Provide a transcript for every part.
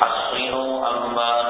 حصنوا أموالكم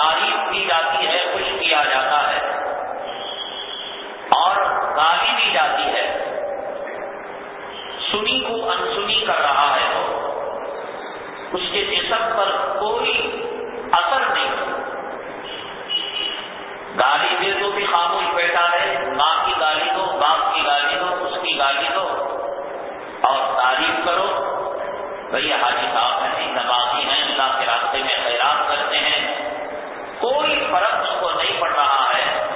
تعریف کی جاتی ہے، خوش کیا جاتا ہے۔ اور گالی دی جاتی ہے۔ سنی کو انسنی کر رہا ہے۔ اس کے جسم پر کوئی اثر نہیں۔ گالی دے تو بھی خاموش بیٹھا ہے۔ ماں کی گالی دو، باپ کی گالی دو، اس کی گالی دو۔ اور تعریف کرو بھائی حاجی صاحب کوئی فرق اس کو نہیں پڑ رہا ہے،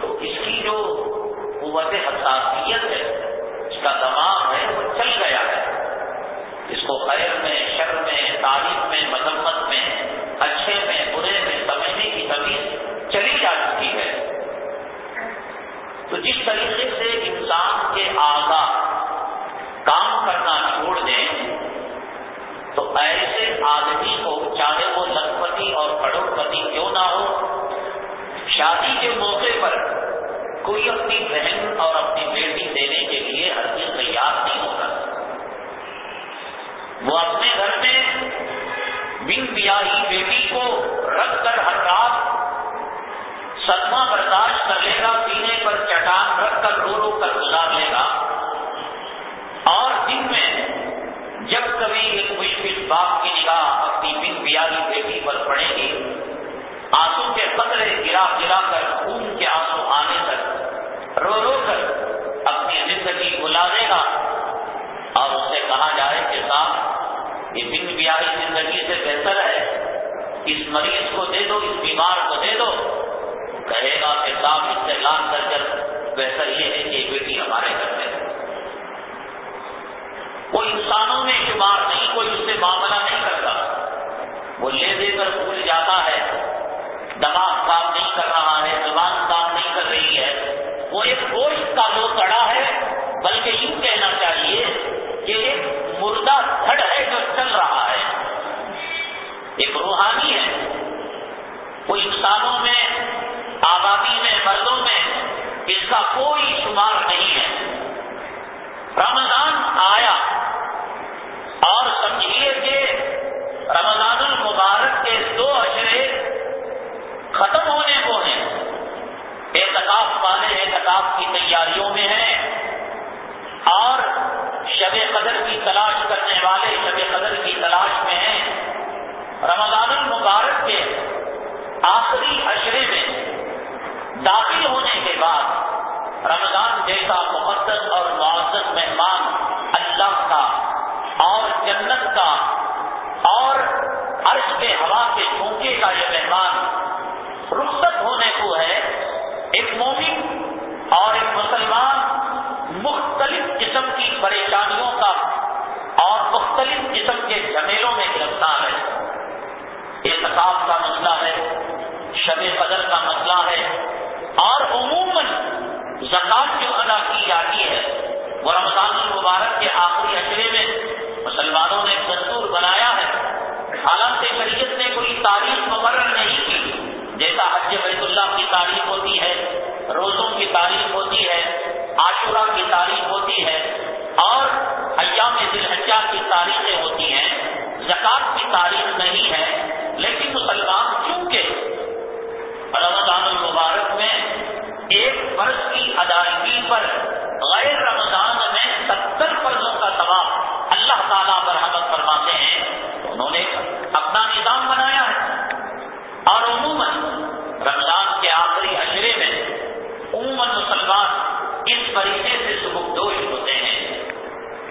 تو اس کی جو قوت حساسیت ہے، اس کا دماغ ہے، وہ چل گیا ہے۔ اس کو خیر میں، شر میں، تعریف ایسے آدمی کو چاہے وہ لکھپتی اور کروڑ پتی کیوں نہ ہو، شادی کے موقع پر کوئی اپنی بہن اور اپنی بیٹی دینے کے لیے ہر چیز تیار نہیں ہوتا۔ وہ اپنے گھر میں بن بیاہی بیٹی کو رکھ کر ہر رات صدمہ برداشت کر لے گا، پینے پر چٹان رکھ کر رو رو کر گزار لے گا۔ اور دن میں جب کبھی باپ کی نگاہ اپنی بن بیاہی بیٹی پر پڑے گی۔ آنسو کے قطرے گرا گرا کر خون کے آنسو آنے تک رو رو کر اپنی زندگی بلا دے گا۔ اور اس سے کہا جائے کہ صاحب، یہ بن بیاہی زندگی سے بہتر ہے۔ اس مریض کو دے دو، اس بیمار کو دے دو۔ کہے گا کہ صاحب، اس سے لان کر کر بہتر یہ ہے کہ یہ بیٹی ہمارے گھر میں وہ انسانوں میں شمار نہیں، کوئی اس سے معاملہ نہیں کرتا۔ وہ لے دے کر بھول جاتا ہے۔ دماغ کام نہیں کر رہا ہے، زبان کام نہیں کر رہی ہے۔ وہ ایک گوشت کا وہ کڑا ہے، بلکہ یوں کہنا چاہیے کہ ایک مردہ دھڑ ہے جو چل رہا ہے۔ ایک روحانی ہے۔ وہ انسانوں میں، آبادی میں، مردوں میں اس کا کوئی شمار نہیں ہے۔ رمضان آیا۔ اور سمجھیے کہ رمضان المبارک کے دو اشرے ختم ہونے کو ہیں۔ احتکاف والے احتکاف کی تیاریوں میں ہیں اور شب قدر کی تلاش کرنے والے شب قدر کی تلاش میں ہیں۔ رمضان المبارک کے آخری اشرے میں داخل ہونے کے بعد رمضان جیسا مقدس اور معزز مہمان اللہ کا اور جنت کا اور عرش کے ہوا کے جھونکے کا یہ مہمان رخصت ہونے کو ہے، ایک مومن اور ایک مسلمان مختلف قسم کی پریشانیوں کا اور مختلف قسم کے جمیلوں میں گرفتار ہے۔ احتساب کا مسئلہ ہے، شب قدر کا مسئلہ ہے اور عموماً زکات جو ادا کی جاتی ہے، وہ رمضان المبارک کے آخری اشرے میں مسلمانوں نے دستور بنایا ہے۔ حالانکہ شریعت نے کوئی تاریخ مقرر نہیں کی۔ جیسا حج بیت اللہ کی تاریخ ہوتی ہے، روزوں کی تاریخ ہوتی ہے، عاشورہ کی تاریخ ہوتی ہے، اور ایام دلحجہ کی تاریخیں ہوتی ہیں۔ زکات کی تاریخ نہیں ہے، لیکن مسلمان چونکہ رمضان المبارک میں ایک فرض کی ادائیگی پر غیر رمضان میں ستر فرضوں کا اللہ تعالیٰ برحمت فرماتے ہیں انہوں نے اپنا نظام بنایا ہے۔ اور عموماً رمضان کے آخری اشرے میں عموماً مسلمان اس طریقے سے دوش ہوتے ہیں۔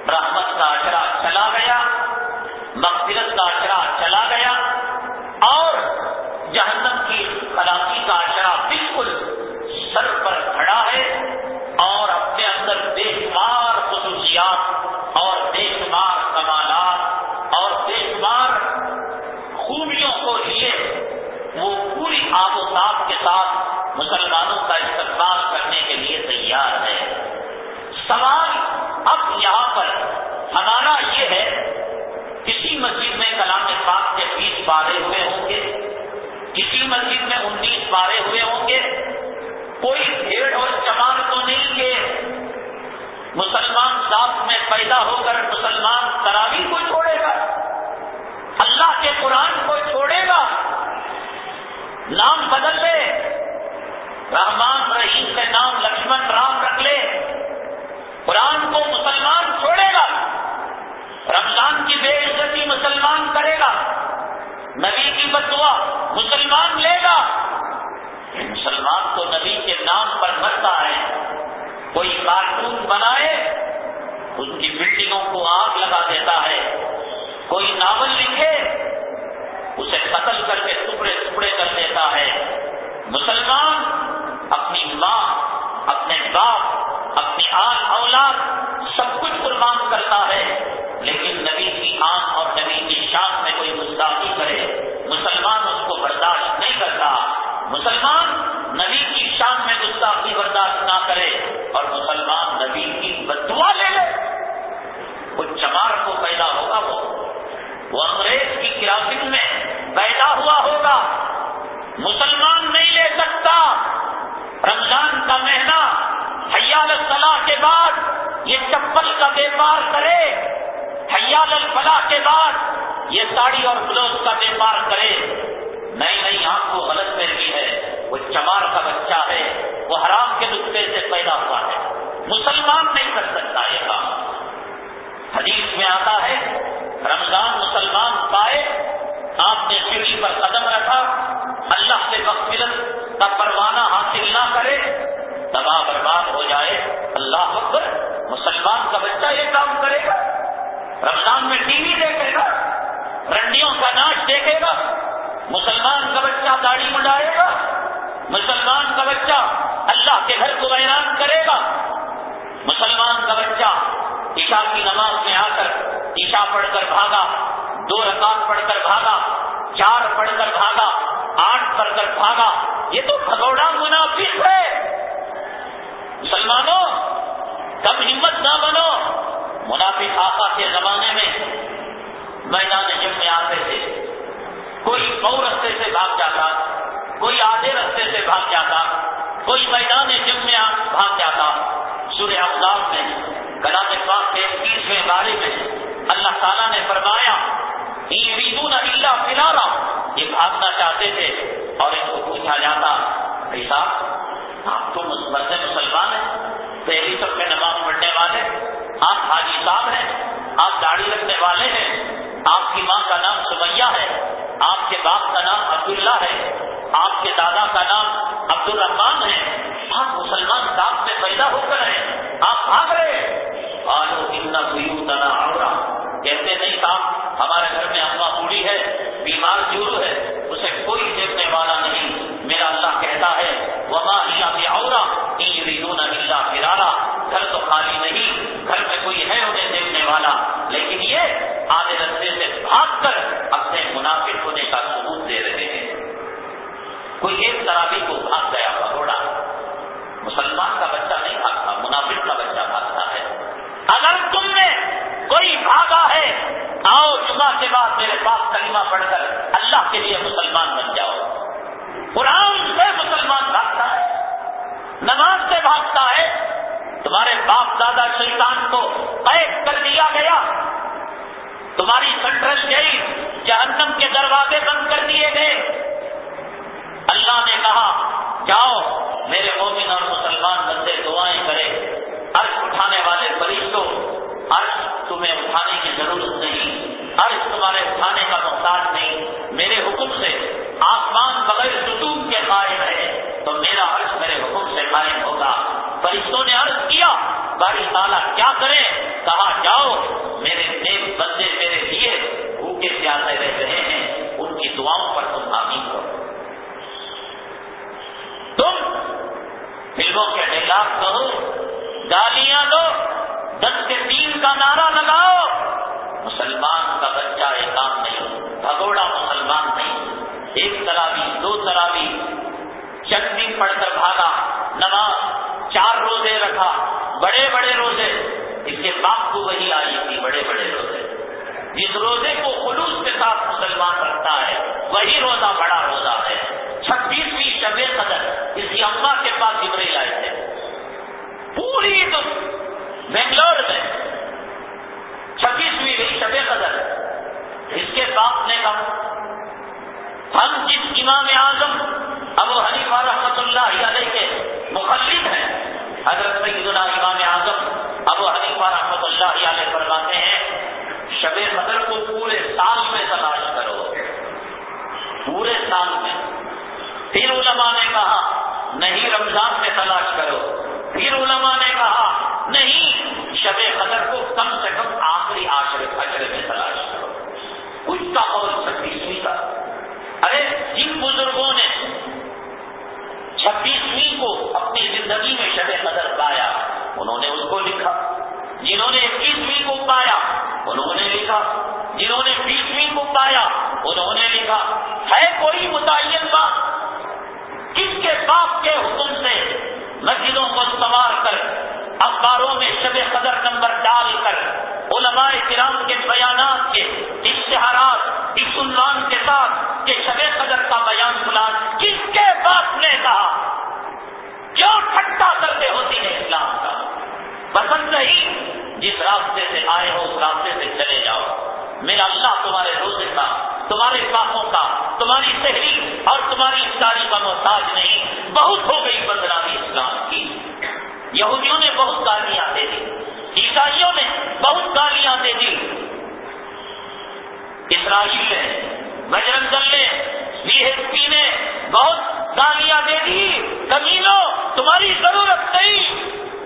رحمت کا اچرا چلا گیا، مغفرت کا اچرا چلا گیا، اور جہنم کی خلاقی کا اچرا بالکل سر پر سوال اب یہاں پر۔ ہمارا یہ ہے، کسی مسجد میں کلام پاک کے بیس بارے ہوئے ہوں گے، کسی مسجد میں انیس بارے ہوئے ہوں گے۔ کوئی بھیڑ اور چمان تو نہیں کہ مسلمان ساتھ میں پیدا ہو کر مسلمان تراوی کو چھوڑے گا، اللہ کے قرآن کو چھوڑے گا۔ نام بدل لے، رحمان رحیم کے نام لکشمن رام رکھ لے۔ قرآن کو مسلمان چھوڑے گا، رمضان کی بے عزتی مسلمان کرے گا، نبی کی بدعا مسلمان لے گا۔ مسلمان تو نبی کے نام پر مرتا ہے، کوئی کارٹون بنائے ان کی بلڈنگوں کو آگ لگا دیتا ہے۔ کوئی ناول لکھے، اسے قتل کر کے ٹکڑے ٹکڑے کر دیتا ہے۔ مسلمان اپنی ماں، اپنے باپ اپنی آن اولاد سب کچھ قربان کرتا ہے، لیکن نبی کی آن اور نبی کی شان میں کوئی گستاخی کرے، مسلمان اس کو برداشت نہیں کرتا۔ مسلمان نبی کی شان میں گستاخی برداشت نہ کرے اور مسلمان نبی کی بدعا لے لے۔ وہ چمار کو پیدا ہوگا وہ۔ وہ انگریز کی کرافک میں پیدا ہوا ہوگا۔ مسلمان نہیں لے سکتا۔ رمضان کا مہینہ الفلاح کے بعد یہ چپل کا بیپار کرے، حیال الفلاح کے بعد یہ ساڑی اور بلوز کا بیپار کرے۔ نئی نئی آپ کو غلط فہمی ہے، وہ چمار کا بچہ ہے، وہ حرام کے نقطے سے پیدا ہوا ہے۔ مسلمان نہیں کر سکتا یہ کام۔ حدیث میں آتا ہے، رمضان مسلمان پائے، آپ نے سیڑھی پر قدم رکھا، اللہ سے مغفرت کا پروانہ حاصل نہ کرے تباہ برباد ہو جائے، اللہ اکبر، مسلمان کا بچہ یہ کام کرے گا۔ رمضان میں ٹی وی دیکھے گا، رنڈیوں کا ناچ دیکھے گا۔ مسلمان کا بچہ داڑھی مڈائے گا۔ مسلمان کا بچہ اللہ کے گھر کو ویران کرے گا۔ مسلمان کا بچہ عشاء کی نماز میں آ کر عشاء پڑھ کر بھاگا، دو رکعت پڑھ کر بھاگا، چار پڑھ کر بھاگا، آٹھ پڑھ کر بھاگا، یہ تو بھگوڑا منافق ہے۔ مسلمانوں، کم ہمت نہ بنو۔ منافق آقا کے زمانے میں میدان جم میں آتے تھے۔ کوئی بہو رستے سے بھاگ جاتا، کوئی آدھے رستے سے بھاگ جاتا، کوئی میدان جم میں بھاگ جاتا۔ سورہ افزاد میں، کلام پاک کے تیسویں بارے میں اللہ تعالیٰ نے فرمایا اللہ یہ بھاگنا چاہتے تھے اور ان کو پوچھا جاتا ایسا آپ تو مسلم مسلمان ہیں پہلی سب میں نماز پڑھنے والے آپ حاجی صاحب ہیں، آپ داڑھی رکھنے والے ہیں، آپ کی ماں کا نام سمیا ہے، آپ کے باپ کا نام عبداللہ ہے، آپ کے دادا کا نام عبد الرحمان ہے آپ مسلمان ساتھ میں پیدا ہو کر ہیں، آپ بھاگ رہے آلو اتنا بھیو تنا آورا کہتے نہیں صاحب ہمارے گھر میں اما بوڑھی ہے، بیمار جورو ہے، اسے کوئی دیکھنے والا نہیں۔ میرا اللہ کہتا ہے، وما ہی بھی اورا ریدون فرارا۔ گھر تو خالی نہیں، گھر میں کوئی ہے انہیں دیکھنے والا۔ لیکن یہ آدھے رستے سے بھاگ کر اپنے منافق ہونے کا ثبوت دے رہے ہیں۔ کوئی ایک ترابی کو بھاگ گیا پکوڑا مسلمان کا بچہ نہیں بھاگتا، منافق کا بچہ بھاگتا ہے۔ اگر تم نے کوئی بھاگا ہے، آؤ جمعہ کے بعد میرے پاس کلمہ پڑھ کر اللہ کے لیے مسلمان بن جاؤ۔ قرآن سے مسلمان بھاگتا ہے، نماز سے بھاگتا ہے، تمہارے باپ دادا شیطان کو قید کر دیا گیا۔ تمہاری سینٹرل جیل جہنم کے دروازے بند کر دیے گئے۔ اللہ نے کہا، جاؤ، میرے مومن اور مسلمان بندے دعائیں کرے عرض اٹھانے والے فرشتوں عرض تمہیں اٹھانے کی ضرورت نہیں۔ عرض تمہارے اٹھانے کا محتاج نہیں، میرے حکم سے۔ آسمان بغیر ستون کے قائم ہے، تو میرا عرض میرے حکم سے قائم ہوگا۔ فرشتوں نے عرض کیا، باری تعالیٰ کیا کریں؟ کہا، جاؤ، میرے نیک بندے میرے لیے بھوکے پیاسے رہ رہے ہیں، ان کی دعاؤں پر تم آمین کرو تم فلموں کے ڈیلاگ کہو، گالیاں دو، دس کے تین کا نعرہ لگاؤ۔ مسلمان کا بچہ ایک کام نہیں، بھگوڑا مسلمان نہیں۔ ایک تراوی، دو تراوی، چند دن پڑھ کر بھاگا، نماز، چار روزے رکھا، بڑے بڑے روزے، اس کے باپ کو وہی آئی تھی، بڑے بڑے روزے۔ جس روزے کو خلوص کے ساتھ مسلمان رکھتا ہے، وہی روزہ بڑا روزہ ہے۔ چھبیسویں شب قدر، اس کی کے پاس ابرے لائے تھے۔ پوری بنگلور میں چھبیسویں شب قدر۔ اس کے باپ نے کہا ہم جس امام اعظم ابو حنیفہ رحمۃ اللہ علیہ کے مخلف ہیں، حضرت سیدنا امام اعظم ابو حنیفہ رحمۃ اللہ علیہ فرماتے ہیں، شب قدر کو پورے سال میں تلاش کرو۔ پورے سال میں۔ پھر علماء نے کہا، نہیں رمضان میں تلاش کرو۔ پھر علماء نے کہا، نہیں، شب قدر کو کم سے کم آخری آشرے اجرے میں تلاش کرو۔ اس کا اور چھبیسویں کا ارے جن بزرگوں نے چھبیسویں کو اپنی زندگی میں شب قدر پایا، انہوں نے اس کو لکھا۔ جنہوں نے اکیسویں کو پایا، انہوں نے لکھا۔ جنہوں نے بیسویں کو پایا، انہوں نے لکھا۔ ہے کوئی متعین بات؟ کس کے باپ کے حکم سے مسجدوں کو سوار کر اخباروں میں شب قدر نمبر ڈال کر علماء کرام کے بیانات کے اشتہارات، اس عنوان کے ساتھ کہ شب قدر کا بیان فلان کس کے باپ نے کہا؟ کیوں ٹھٹا کرتے ہوتی ہے اسلام کا؟ پسند نہیں، جس راستے سے آئے ہو اس راستے سے چلے جاؤ۔ میرا اللہ تمہارے روزے کا، تمہارے پاپوں کا، تمہاری شہری اور تمہاری افطاری کا محتاج نہیں۔ بہت ہو گئی بدنامی اسلام۔ کی یہودیوں نے بہت گالیاں دے دی، عیسائیوں نے بہت گالیاں دے دی۔ اسرائیل نے بجرنگ دل نے بی ایس پی نے بہت گالیاں دے دی۔ کمینوں تمہاری ضرورت نہیں،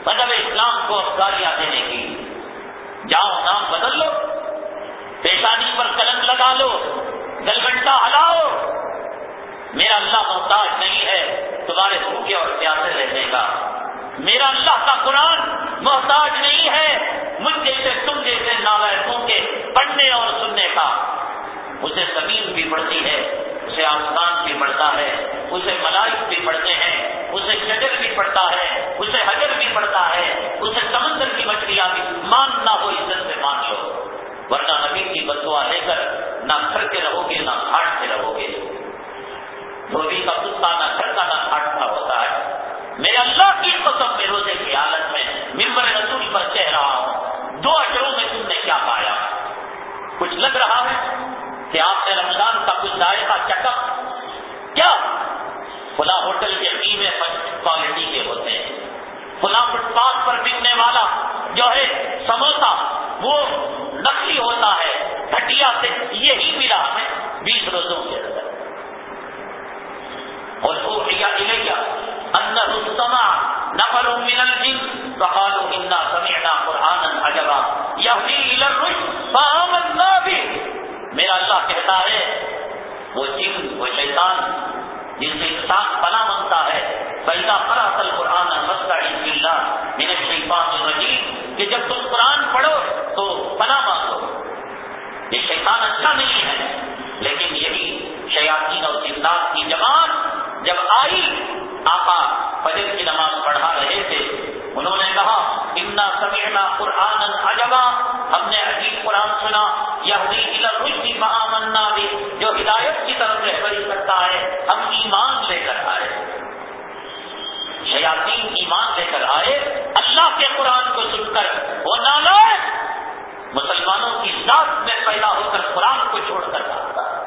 مذہب اسلام کو گالیاں دینے کی۔ جاؤ نام بدل لو، پیشانی پر قلم لگا لو گل گھنٹہ ہلاؤ۔ میرا اللہ محتاج نہیں ہے، تمہارے بھوکے اور پیاسے رہنے کا۔ میرا اللہ کا قرآن محتاج نہیں ہے، مجھ جیسے تم جیسے نالائکوں کے پڑھنے اور سننے کا۔ اسے زمین بھی پڑھتی ہے، اسے آسمان بھی پڑھتا ہے، اسے ملائک بھی پڑھتے ہیں، اسے شجر بھی پڑھتا ہے، اسے حجر بھی پڑھتا ہے، اسے سمندر کی مچھلیاں بھی۔ مان نہ ہو، عزت سے مان لو۔ ورنہ نبی کی بدوا لے کر نہ گھر کے رہو گے، نہ گھاٹ کے رہو گے۔ دھوبی کا کتا نہ گھر کا نہ میں رسول پر کہہ رہا ہوں، دو اشروں میں تم نے کیا پایا؟ کچھ لگ رہا ہے کہ آپ نے رمضان کا کچھ ذائقہ چکا کیا؟ کھلا ہوٹل کے قیمے کوالٹی کے ہوتے ہیں۔ کھلا فٹ پاتھ پر بکنے والا جو ہے سموسا، وہ نقلی ہوتا ہے گٹیا سے یہی ملا ہمیں بیس روزوں کے اندر۔ اور نفر من الجن فقالوا انا سمعنا قرانا عجبا. يهدي الى الرشد، فآمنا به. میرا اللہ کہتا ہے، وہ جن، وہ شیطان جن سے انسان پناہ مانگتا ہے پیدا قرات القرآن مستعین من الشیطان الرجیم کہ جب تم قرآن پڑھو تو پناہ مانگو۔ یہ شیطان اچھا نہیں ہے، لیکن یہی شیاطین اور جنات کی جماعت جب آئی آقا فجر کی نماز پڑھا رہے تھے۔ انہوں نے کہا امنا سمینا قرآن عجبا۔ ہم نے عجیب قرآن سنا۔ یہ مہامنا بھی جو ہدایت کی طرف رہبری کرتا ہے، ہم ایمان لے کر آئے۔ شیاطین ایمان لے کر آئے۔ اللہ کے قرآن کو سن کر وہ نالا مسلمانوں کی ذات میں پیدا ہو کر قرآن کو چھوڑ کر بھاگتا۔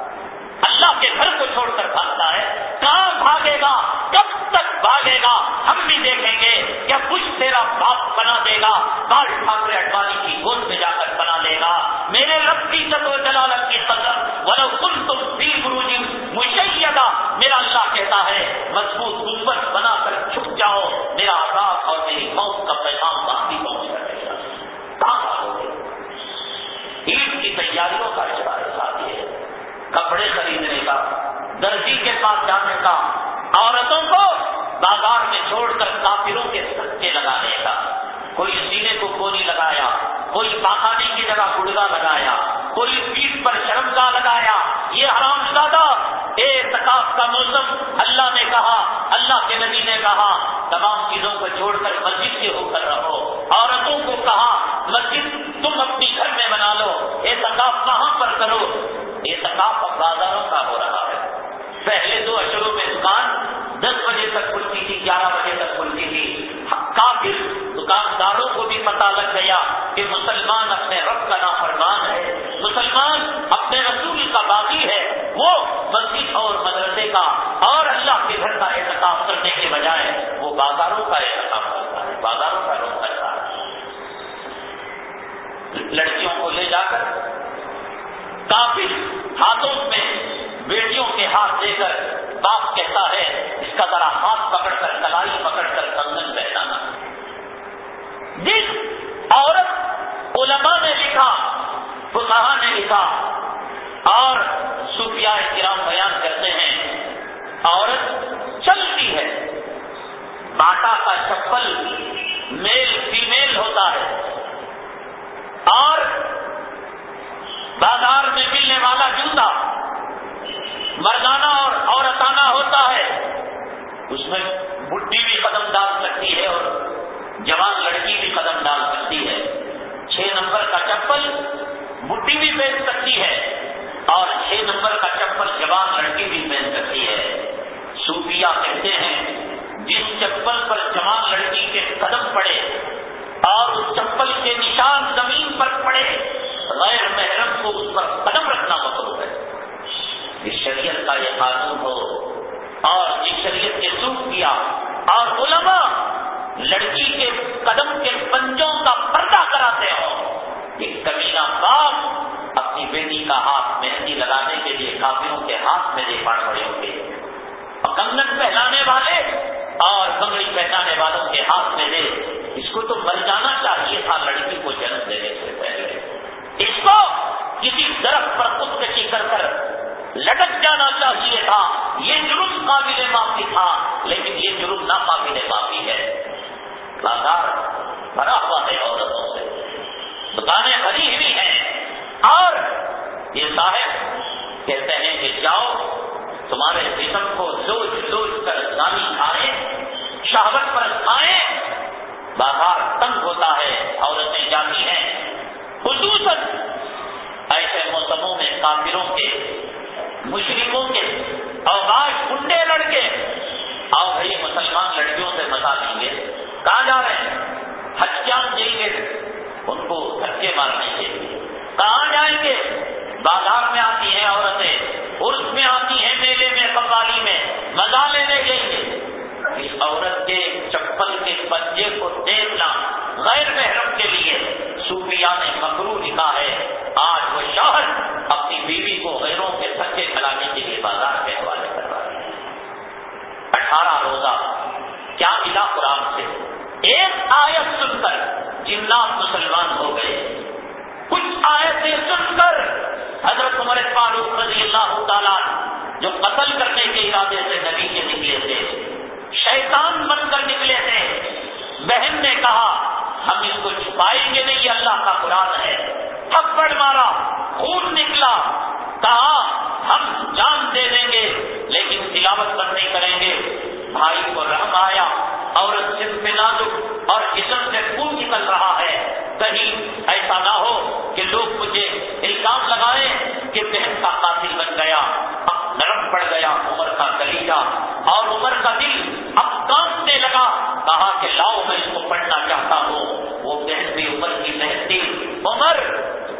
اللہ کے گھر کو چھوڑ کر بھاگتا ہے۔ کہاں بھاگے گا؟ کب تک بھاگے گا؟ ہم بھی دیکھیں گے کیا کچھ تیرا باپ بنا دے گا۔ بال ٹھاکرے اڈوانی کی گود میں جا کر بنا دے گا۔ میرے رب کی و جلالت کی قدر، ولو کل تم بھی گرو جی مشیدہ، میرا اللہ کہتا ہے، مضبوط مثبت بنا کر چھپ جاؤ۔ میرا آزاد اور میری موت کا پیغام باقی پہنچ کر دے گا۔ کہاں عید کی تیاریوں کا ساتھ ہے۔ کپڑے خریدنے کا درجی کے پاس جانے کا، عورتوں کو بازار میں چھوڑ کر کافروں کے سچے لگانے کا کوئی سینے کو کونی لگایا، کوئی پاخانے کی جگہ گڑگا لگایا، کوئی پیٹ پر شرم کا لگایا، یہ حرام زیادہ۔ اے تقاف کا موسم، اللہ نے کہا، اللہ کے نبی نے کہا، تمام چیزوں کو چھوڑ کر مسجد کے ہو کر رہو۔ عورتوں کو کہا، مسجد تم اپنی گھر میں بنا لو، اے تقاف کہاں پر کرو۔ یہ تقاف اب بازاروں کا ہو رہا ہے۔ پہلے دو اشروں میں دکان دس بجے تک کھلتی تھی، گیارہ بجے تک کھلتی تھی۔ کافی دکانداروں کو بھی پتا لگ گیا کہ مسلمان اپنے رب کا نافرمان ہے۔ مسلمان اپنے رسول کا باغی ہے۔ وہ مسجد اور مدرسے کا اور اللہ کے گھر کا احتکاب کرنے کے بجائے وہ بازاروں کا احتکاب کرتا ہے، بازاروں کا رخ کرتا ہے۔ لڑکیوں کو لے جا کر کافی ہاتھوں میں بیٹیوں کے ہاتھ دے کر باپ کہتا ہے، اس کا ذرا ہاتھ پکڑ کر کلائی پکڑ کر کنگن پہنانا۔ جس عورت علماء نے لکھا فسا نے لکھا، اور صوفیاء کرام بیان کرتے ہیں، عورت چلتی ہے۔ باٹا کا چپل میل فیمیل ہوتا ہے۔ اور بازار میں ملنے والا جوتا مردانہ اور عورتانہ ہوتا ہے۔ اس میں بڈی بھی قدم ڈال سکتی ہے اور جوان لڑکی بھی قدم ڈال سکتی ہے۔ چھ نمبر کا چپل بڈی بھی پہن سکتی ہے اور چھ نمبر کا چپل جوان لڑکی بھی پہن سکتی ہے۔ صوفیہ کہتے ہیں، جس چپل پر جوان لڑکی کے قدم پڑے اور اس چپل کے نشان زمین پر پڑے غیر محرم کو اس پر قدم رکھنا مطلب ہے۔ اس شریعت کا یہ قانون ہو اور جس شریعت کے سوکھ کیا اور علماء لڑکی کے قدم کے پنجوں کا پردہ کراتے ہو ایک کبینہ باپ اپنی بیٹی کا ہاتھ مہندی لگانے کے لیے کافیوں کے ہاتھ میں دے پڑ پڑے ہوں گے۔ کنگن پہنانے والے اور بنگڑی پہنانے والوں کے ہاتھ میں دے۔ اس کو تو مر جانا چاہیے تھا، لڑکی کو جنم دینے سے پہلے۔ اس کو کسی درخت پر خودکشی کر کر لٹک جانا چاہیے تھا۔ یہ جرم قابل معافی تھا، لیکن یہ جرم نہ قابل معافی ہے۔ بازار بھرا ہوا ہے عورتوں سے۔ دکانیں بھری ہوئی ہیں۔ اور یہ صاحب کہتے ہیں کہ جاؤ، تمہارے جسم کو لوچ شہبت پر کھائیں بازار تنگ ہوتا ہے، عورتیں جاتی ہیں۔ خصوصاً ایسے موسموں میں کافروں کے مشرقوں کے اوغاش کنڈے لڑکے۔ آؤ بھائی مسلمان لڑکیوں سے بتا دیں گے، کہاں جا رہے ہیں؟ ہتھیار دیں گے، ان کو دھکے مارنے کے لیے۔ کہاں جائیں گے؟ بازار میں آتی ہیں عورتیں، عرس میں آتی ہیں، میلے میں، قوالی میں مزہ لینے کے لیے اس عورت کے چپل کے پنجے کو دیکھنا غیر محرم کے لیے صوفیہ نے مکرو لکھا ہے۔ آج وہ شہر اپنی بیوی کو غیروں کے سچے کھلانے کے لیے بازار کے حوالے کر رہا ہے۔ اٹھارہ روزہ۔ کیا ملا قرآن سے؟ ایک آیت سن کر جنات مسلمان ہو گئے۔ کچھ آیتیں سن کر حضرت عمر فاروق رضی اللہ تعالیٰ جو قتل کرنے کے ارادے سے نبی کے نکلے تھے۔ شیطان بن کر نکلے تھے بہن نے کہا، ہم اس کو چھپائیں گے نہیں، یہ اللہ کا قرآن ہے۔ تھپڑ مارا، خون نکلا۔ کہا، ہم جان دے دیں گے، لیکن تلاوت پر نہیں کریں گے۔ بھائی کو رحم آیا، عورت صرف نازک اور جسم سے خون نکل رہا ہے۔ کہیں ایسا نہ ہو کہ لوگ مجھے الزام لگائیں کہ بہن کا قاتل بن گیا۔ نرم پڑ گیا، عمر کا کلیجا اور عمر کا دل اب کانپنے لگا، کہا کہ لاؤ، میں اس کو پڑھنا چاہتا ہوں۔ وہ بہن بھی عمر کی بہن تھی عمر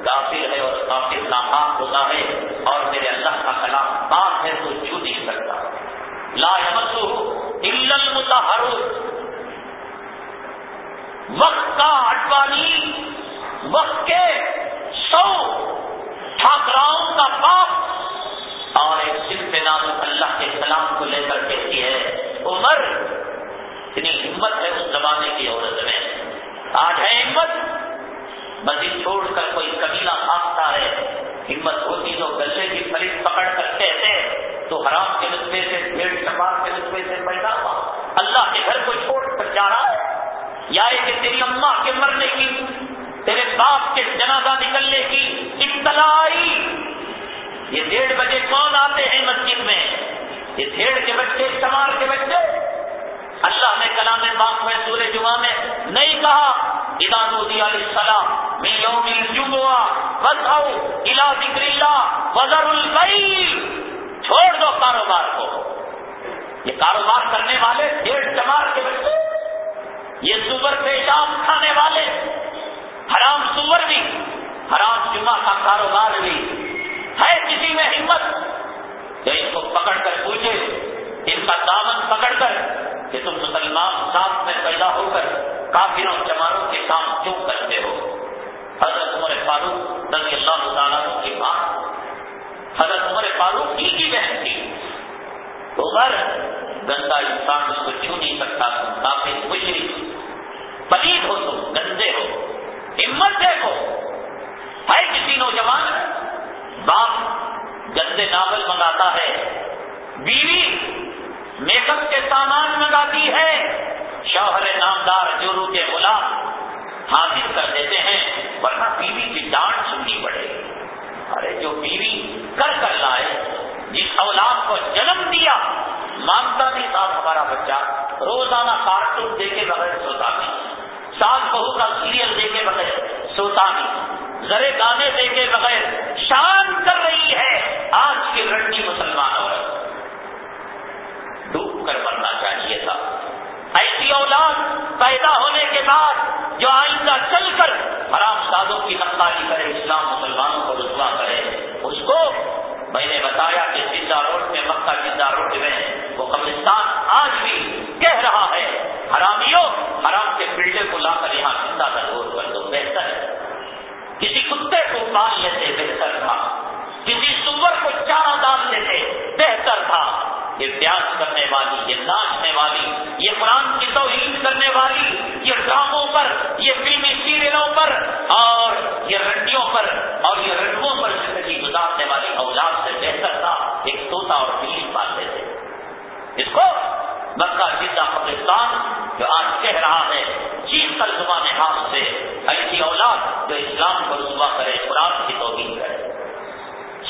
کافر ہے اور کافر ناپاک ہوتا ہے اور میرے اللہ کا کلام پاک ہے، تو چھو نہیں سکتا لا المتحر وقت کا اڈوانی، وقت کے سو ٹھاکراؤں کا باپ اور ایک صرف نام اللہ کے سلام کو لے کر کہتی ہے، عمر۔ اتنی ہمت ہے اس زمانے کی عورت میں۔ آج ہے ہمت۔ مسجد چھوڑ کر کوئی قبیلہ کھانستا ہے۔ ہمت ہوتی تو گلے کی فلک پکڑ کر کہتے، تو حرام کے رسبے سے، بھیڑ چپاک کے رسبے سے پیدا ہوا۔ اللہ کے گھر کو چھوڑ کر جا رہا ہے۔ یا کہ تیری اماں کے مرنے کی، تیرے باپ کے جنازہ نکلنے کی اطلاع یہ ڈیڑھ بجے کون آتے ہیں مسجد میں؟ یہ ڈھیڑ کے بچے چمار کے بچے۔ اللہ نے کلام باپ میں، سورہ جمعہ میں نہیں کہا ادان علیہ السلام میں یوم الجمعہ بساؤ الا ذکر اللہ وزر البئی چھوڑ دو کاروبار کو۔ یہ کاروبار کرنے والے ڈیڑھ چمار کے بچے، یہ سور پیشاب کھانے والے، حرام سور بھی، حرام جمعہ کا کاروبار بھی۔ ہے کسی میں ہمت؟ جو ان کو پکڑ کر پوچھے ان کا دامن پکڑ کر کہ تم مسلمان ساتھ میں پیدا ہو کر کافروں چماروں کے کام کیوں کرتے ہو۔ حضرت عمر فاروق رضی اللہ تعالیٰ کی بات۔ حضرت عمر فاروق کی کی بہن تھی۔ عمر گندا انسان اس کو چھو نہیں سکتا، تم کافی مشرق پلیت ہو تم، گندے ہو، ہمت دیکھو ہے کسی نوجوان؟ باپ گندے ناول منگاتا ہے، بیوی میک اپ کے سامان منگاتی ہے، شوہر نامدار جورو کے غلام حاضر کر دیتے ہیں، ورنہ بیوی کی ڈانٹ سننی پڑے ارے جو بیوی کر کر لائے، جس اولاد کو جنم دیا مانگتا نہیں تھا ہمارا بچہ روزانہ کارٹون دے کے بغیر سوتا نہیں۔ ساس بہو کا سیریل دے کے بغیر سوتا نہیں زرے گانے دے کے بغیر شان کر رہی ہے آج کی رنڈی مسلمان عورت۔ ڈوب کر مرنا چاہیے تھا۔ ایسی اولاد پیدا ہونے کے بعد جو آئندہ چل کر حرام سادوں کی نقالی کرے، اسلام مسلمانوں کو رسوا کرے، اس کو میں نے بتایا کہ زندہ روڈ میں، مکہ زندہ روڈ میں وہ قبرستان آج بھی پال لیتے بہتر تھا۔ کسی سور کو چارہ ڈال لیتے بہتر تھا۔ یہ پیاس کرنے والی، یہ ناچنے والی، یہ قرآن کی توہین کرنے والی، یہ ڈراموں پر، یہ فلمی سیریلوں پر، اور یہ رنڈیوں پر، اور یہ رنگوں پر زندگی گزارنے والی اولاد سے بہتر تھا۔ ایک طوطا اور بلی پالتے تھے۔ اس کو مکہ جدہ پاکستان جو آج کہہ رہا ہے چیز کر زبان ہاتھ سے ایسی اولاد جو اسلام کو رسوا کرے، قرآن کی توہین کرے۔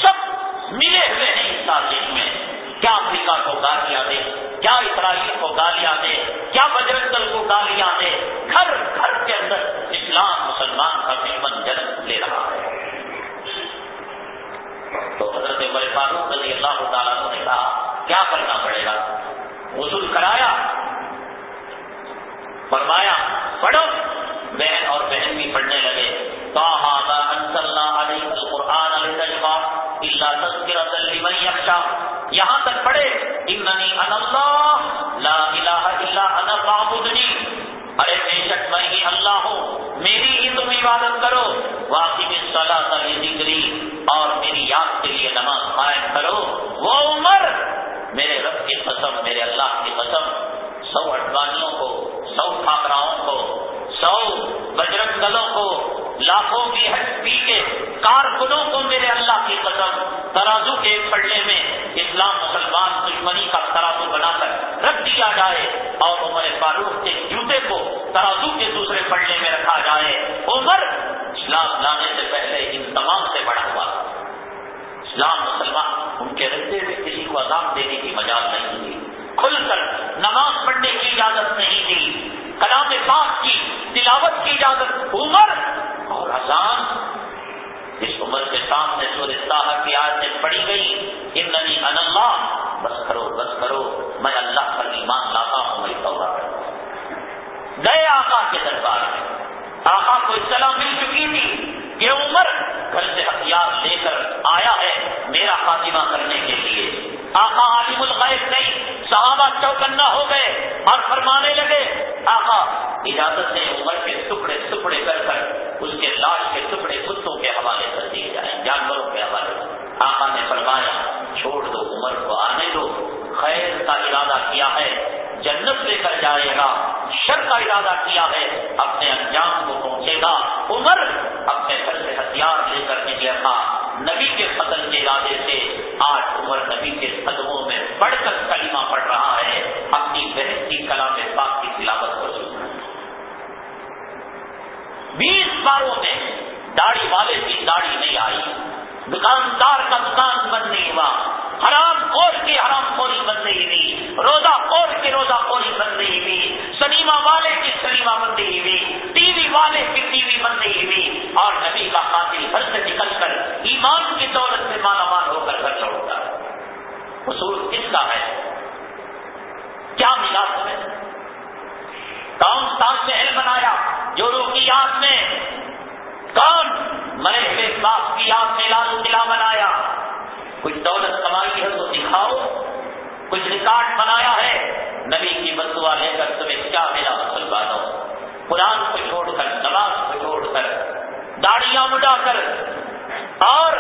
سب ملے ہوئے ہیں اس تعلیم میں۔ کیا افریقہ کو گالیاں دے، کیا اسرائیل کو گالیاں دے، کیا بجرنگ دل کو گالیاں دے۔ گھر گھر کے اندر اسلام مسلمان کا دشمن جنم لے رہا ہے۔ تو حضرت عمر فاروق رضی اللہ تعالیٰ نے کہا، کیا کرنا پڑے گا؟ وصول کرایا۔ فرمایا، پڑھو۔ بہن اور بہن بھی پڑھنے لگے۔ قرآن یہاں تک پڑھے، اننی ان اللہ، لا الہ الا انا ارے بے شک میں ہی اللہ ہوں، میری ہی تم عبادت کرو۔ واقعی صلاح ذکری اور میری یاد کے لیے نماز قائم کرو۔ وہ عمر، میرے رب کی قسم، میرے اللہ کی قسم، سو اٹوانیوں کو، سو ٹھاکراؤں کو سو بجرنگ دلوں کو، لاکھوں کی ہٹ پی کے کارکنوں کو میرے اللہ کی قسم، ترازو کے پڑنے میں اسلام مسلمان دشمنی کا ترازو بنا کر رکھ دیا جائے اور عمر فاروق کے جوتے کو ترازو کے دوسرے پڑنے میں رکھا جائے۔ عمر اسلام لانے سے پہلے ان تمام سے بڑا ہوا۔ اسلام مسلمان ان کے رہتے ہوئے کسی کو عذاب دینے کی مجال نہیں تھی۔ کھل کر نماز پڑھنے کی اجازت نہیں تھی۔ کلام پاک کی، تلاوت کی اجازت، عمر اور آسان اس عمر کے سامنے سور صاحب کی آج پڑی گئی ان ننی اللہ بس کرو بس کرو، میں اللہ پر ایمان لاتا ہوں، میں توبہ کرتا گئے آقا کے دربار میں۔ آقا کو اطلاع مل چکی تھی کہ عمر گھر سے ہتھیار لے کر آیا ہے میرا خاتمہ کرنے کے لیے۔ آقا عالم الغیب نہیں صحابہ چوکنا ہو گئے اور فرمانے لگے، آقا، اجازت سے عمر کے ٹکڑے ٹکڑے کر کر اس کے لاش کے ٹکڑے کتوں کے حوالے کر دیے جائیں، جانوروں کے حوالے۔ آقا نے فرمایا، چھوڑ دو عمر کو، آنے دو۔ خیر کا ارادہ کیا ہے، جنت لے کر جائے گا۔ شر کا ارادہ کیا ہے، اپنے انجام کو پہنچے گا۔ عمر اپنے گھر سے ہتھیار لے کر نکلے تھا نبی کے قتل کے ارادے سے آج عمر نبی کے قدموں میں بڑھ کر کلمہ پڑھ رہا ہے، اپنی بہن کی کلام پاک کی تلاوت کو سن بیس باروں میں داڑھی والے کی داڑھی نہیں آئی۔ دکاندار کا دکان بند نہیں ہوا۔ حرام خور کی حرام خوری بند نہیں ہوئی روزہ خور کی روزہ خوری بند نہیں ہوئی سنیما والے کی سنیما بند نہیں ہوئی ٹی وی والے کی ٹی وی بند نہیں ہوئی اور نبی کا قاتل گھر سے نکل کر ایمان کی دولت سے مالا مال ہو کر گھر لوٹتا ہے اصول کس کا ہے۔ کیا ملا تمہیں؟ کون تاج محل بنایا؟ جو روح کی یاد میں کون مرے ہوئے باپ کی یاد میں لال قلعہ بنایا؟ کچھ دولت کمائی ہے تو دکھاؤ۔ کچھ ریکارڈ بنایا ہے؟ نبی کی بدوا لے کر تمہیں کیا ملا؟ مسلمانوں قرآن کو چھوڑ کر، نماز کو چھوڑ کر، داڑیاں مڈا کر اور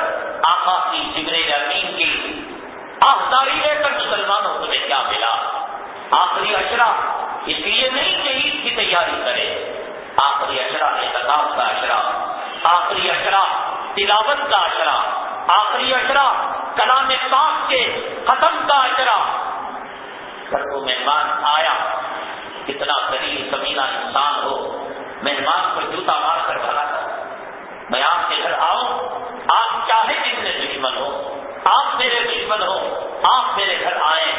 آقا کی جگر امین کی آفتاری لے کر مسلمانوں تمہیں کیا ملا؟ آخری اشرا اس لیے نہیں کہ عید کی تیاری کرے۔ آخری اشرا احتکاب کا اشرا آخری اشرا تلاوت کا اشرا آخری اشرا کلام پاک کے ختم کا اشرا گھر کو مہمان آیا۔ کتنا غریب کمینہ انسان ہو۔ مہمان کو جوتا مار کر بھرا تھا میں آپ کے گھر آؤں۔ آپ چاہے کتنے دشمن ہو آپ میرے دشمن ہو آپ میرے گھر آئے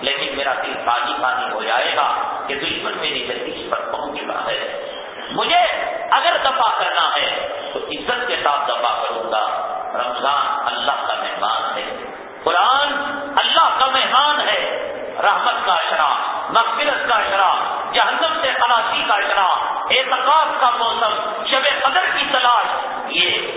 لیکن میرا دل پانی پانی ہو جائے گا کہ دشمن میری جدید پر پہنچ چکا ہے۔ مجھے اگر دفاع کرنا ہے، تو عزت کے ساتھ دفاع کروں گا۔ رمضان اللہ کا مہمان ہے۔ قرآن اللہ کا مہمان ہے۔ رحمت کا اشرا مغفرت کا اشرا جہنم سے خلاصی کا اشرا اعتقاد کا موسم، شب قدر کی تلاش، یہ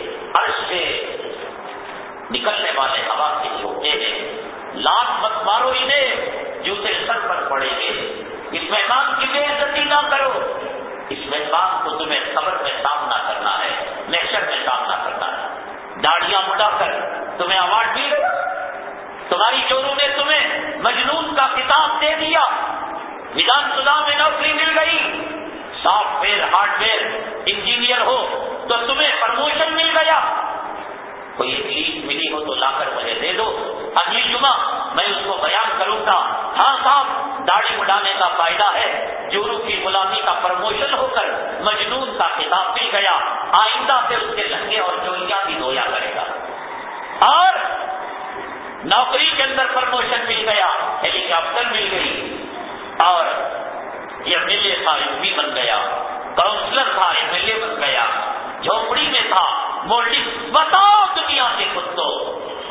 نکلنے والے ہوا کے چھوٹے ہیں۔ لاکھ مت مارو انہیں جوتے سر پر پڑیں گے اس مہمان کی بے عزتی نہ کرو۔ اس مہمان کو تمہیں خبر میں سامنا کرنا ہے۔ نیشر میں سامنا کرنا ہے۔ داڑیاں مڈا کر تمہیں اوارڈ مل گیا تمہاری چوروں نے تمہیں مجنون کا کتاب دے دیا۔ ودھان سبھا میں نوکری مل گئی۔ Software hardware engineer ہو تو تمہیں پرموشن مل گیا۔ کوئی ایک لیڈ ملی ہو تو لا کر مجھے دے دو۔ اگلی جمعہ میں اس کو بیان کروں گا۔ ہاں صاحب، داڑھی بڑھانے کا فائدہ ہے۔ جورو کی غلامی کا پرموشن ہو کر مجنون کا کتاب مل گیا۔ آئندہ سے اس کے لہنگے اور چولیاں بھی دھویا کرے گا۔ اور نوکری کے اندر پرموشن مل گیا، ہیلی کاپٹر مل گئی۔ اور یہ ایم ایل اے تھا ایم پی بن گیا۔ کاؤنسلر تھا، ایم ایل اے بن گیا۔ جھوپڑی میں تھا۔ مولڈنگ بتاؤ دنیا کے خود کو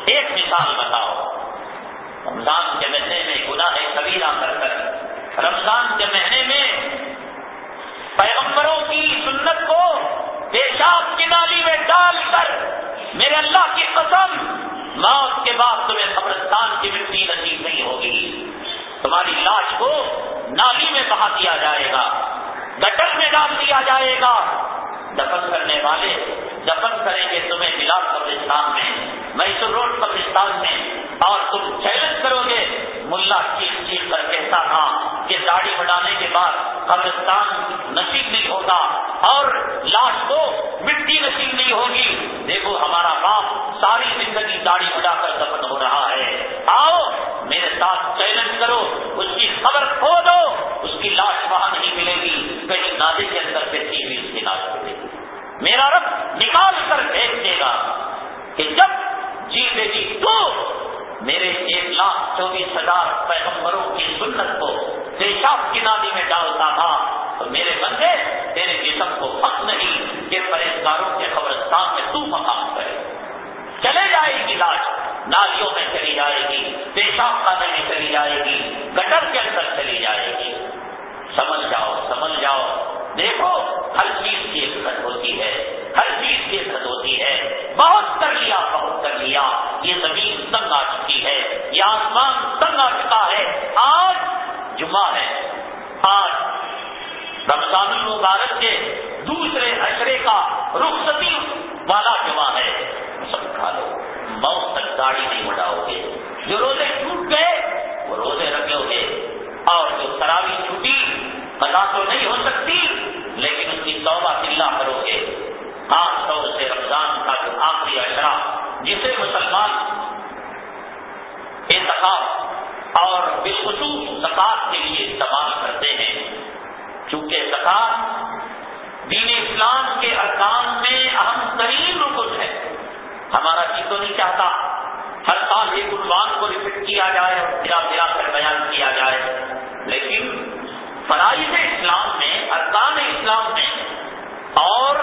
ایک مثال بتاؤ۔ رمضان کے مہینے میں گناہ کبیرہ کر کر، رمضان کے مہینے میں پیغمبروں کی سنت کو پیشاب کی نالی میں ڈال کر، میرے اللہ کی قسم، موت کے بعد تمہیں قبرستان کی مٹی نصیب نہیں ہوگی۔ تمہاری لاش کو نالی میں بہا دیا جائے گا، گٹر میں ڈال دیا جائے گا۔ دفن کرنے والے دفن کریں گے تمہیں بلال قبرستان میں، میسور روڈ قبرستان میں، اور تم چیلنج کرو گے۔ ملا چیخ چیخ کر کہتا تھا کہ داڑھی بڑھانے کے بعد قبرستان نصیب نہیں ہوگا اور لاش کو مٹی نصیب نہیں ہوگی۔ دیکھو ہمارا باپ ساری زندگی داڑھی بڑھا کر دفن ہو رہا ہے۔ آؤ میرے ساتھ چیلنج کرو، اس کی خبر کھو دو، اس کی لاش وہاں نہیں ملے گی۔ کہیں نادی کے اندر سے تھی اس کی لاش میرا رب نکال کر بھیج دے گا کہ جب جی بے جی تو میرے ایک لاکھ چوبیس ہزار پیغمبروں کی سنت کو پیشاب کی نادی میں ڈالتا تھا، تو میرے بندے، تیرے جسم کو حق نہیں کہ پرہیزگاروں کے قبرستان میں تو مقام کرے۔ چلے جائے گی لاش، نالیوں میں چلی جائے گی، پیشاب خانے میں چلی جائے گی، گٹر کے اندر چلی جائے گی۔ سمجھ جاؤ سمجھ جاؤ۔ دیکھو، ہر چیز کی ایک حد ہوتی ہے، ہر چیز کی ایک حد ہوتی ہے۔ بہت کر لیا، بہت کر لیا۔ یہ زمین تنگ آ چکی ہے، یہ آسمان تنگ آ چکا ہے۔ آج جمعہ ہے۔ آج رمضان المبارک کے دوسرے اشرے کا رخصتی والا جمعہ ہے۔ سب کھا لو۔ موت تک گاڑی نہیں بڑھاؤ گے۔ جو روزے ٹوٹ گئے، وہ روزے رکھو گے۔ اور جو تراوی چھٹی پتا تو نہیں ہو سکتی، لیکن اس کی توبہ دلہ کرو گے۔ خاص طور سے رمضان کا جو آخری اشرا جسے مسلمان انتخاب اور بالخصوص زکات کے لیے استعمال کرتے ہیں، چونکہ زکات دین اسلام کے ارکان میں اہم ترین رکن ہے۔ ہمارا جی تو نہیں چاہتا ہر سال ایک عنوان کو ریپیٹ کیا جائے اور پھرا پھرا کر بیان کیا جائے، لیکن فرائض اسلام میں، ارکان اسلام میں اور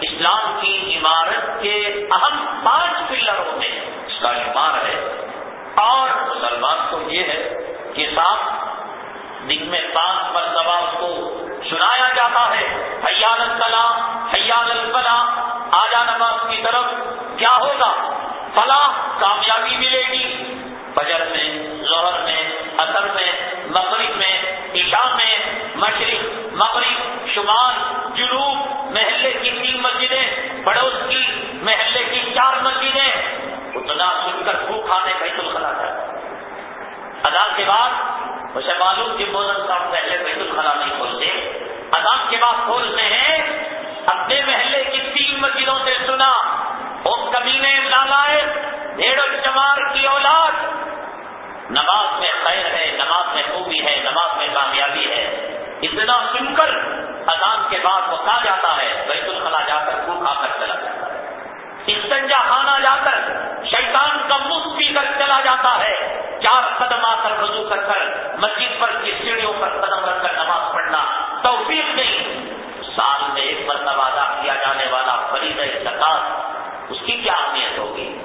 اسلام کی عمارت کے اہم پانچ پلروں میں اس کا شمار ہے۔ اور مسلمان کو یہ ہے کہ صاحب دن میں پانچ مرتبہ اس کو سنایا جاتا ہے۔ حیال الکلام حیال الفلاح آجا نماز کی طرف کیا ہوگا؟ فلاح کامیابی ملے گی۔ بجر میں، ظہر میں اثر میں، مغرب میں، عشاء میں، مشرق، مغرب، شمال، جنوب، محلے کی تین مسجدیں، پڑوس کی، محلے کی چار مسجدیں۔ اتنا سن کر بھوک کھانے بیت الخلا تھا۔ اذان کے بعد اسے معلوم کہ موزن صاحب پہلے بیت الخلا نہیں کھولتے۔ اذان کے بعد کھولتے ہیں، اپنے محلے کی تین بعد وہ کہا جاتا ہے، بیت الخلا جا کر کو کھا کر چلا جاتا ہے۔ استنجا خانہ جا کر شیطان کا منہ پی کر چلا جاتا ہے۔ چار قدم آ کر وضو کر کر مسجد پر کی سیڑھیوں پر قدم رکھ کر نماز پڑھنا توفیق نہیں۔ سال میں ایک مرتبہ ادا کیا جانے والا فرید زکات اس کی کیا اہمیت ہوگی؟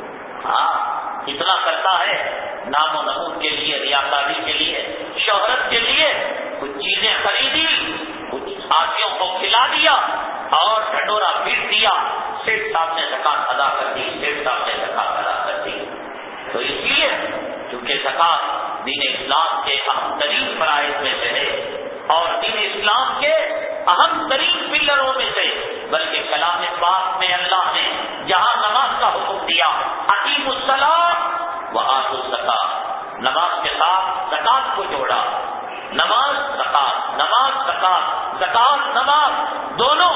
ہاں اتنا کرتا ہے۔ نام و نمود کے لیے، ریاکاری کے لیے، شہرت کے لیے، کچھ چیزیں خریدی۔ آدمیوں کو کھلا دیا اور ڈھڈورا پیٹ دیا۔ سیٹ صاحب نے زکات ادا کر دی سیٹ صاحب نے زکات ادا کر دی۔ تو اس لیے کیونکہ زکات دین اسلام کے اہم ترین فرائض میں سے ہے اور دین اسلام کے اہم ترین پلروں میں سے، بلکہ کلام پاک میں اللہ نے جہاں نماز کا حکم دیا عقیم السلام وہ آس الزکات نماز کے ساتھ زکات کو جوڑا۔ نماز، زکات نماز، زکات زکات، نماز، دونوں،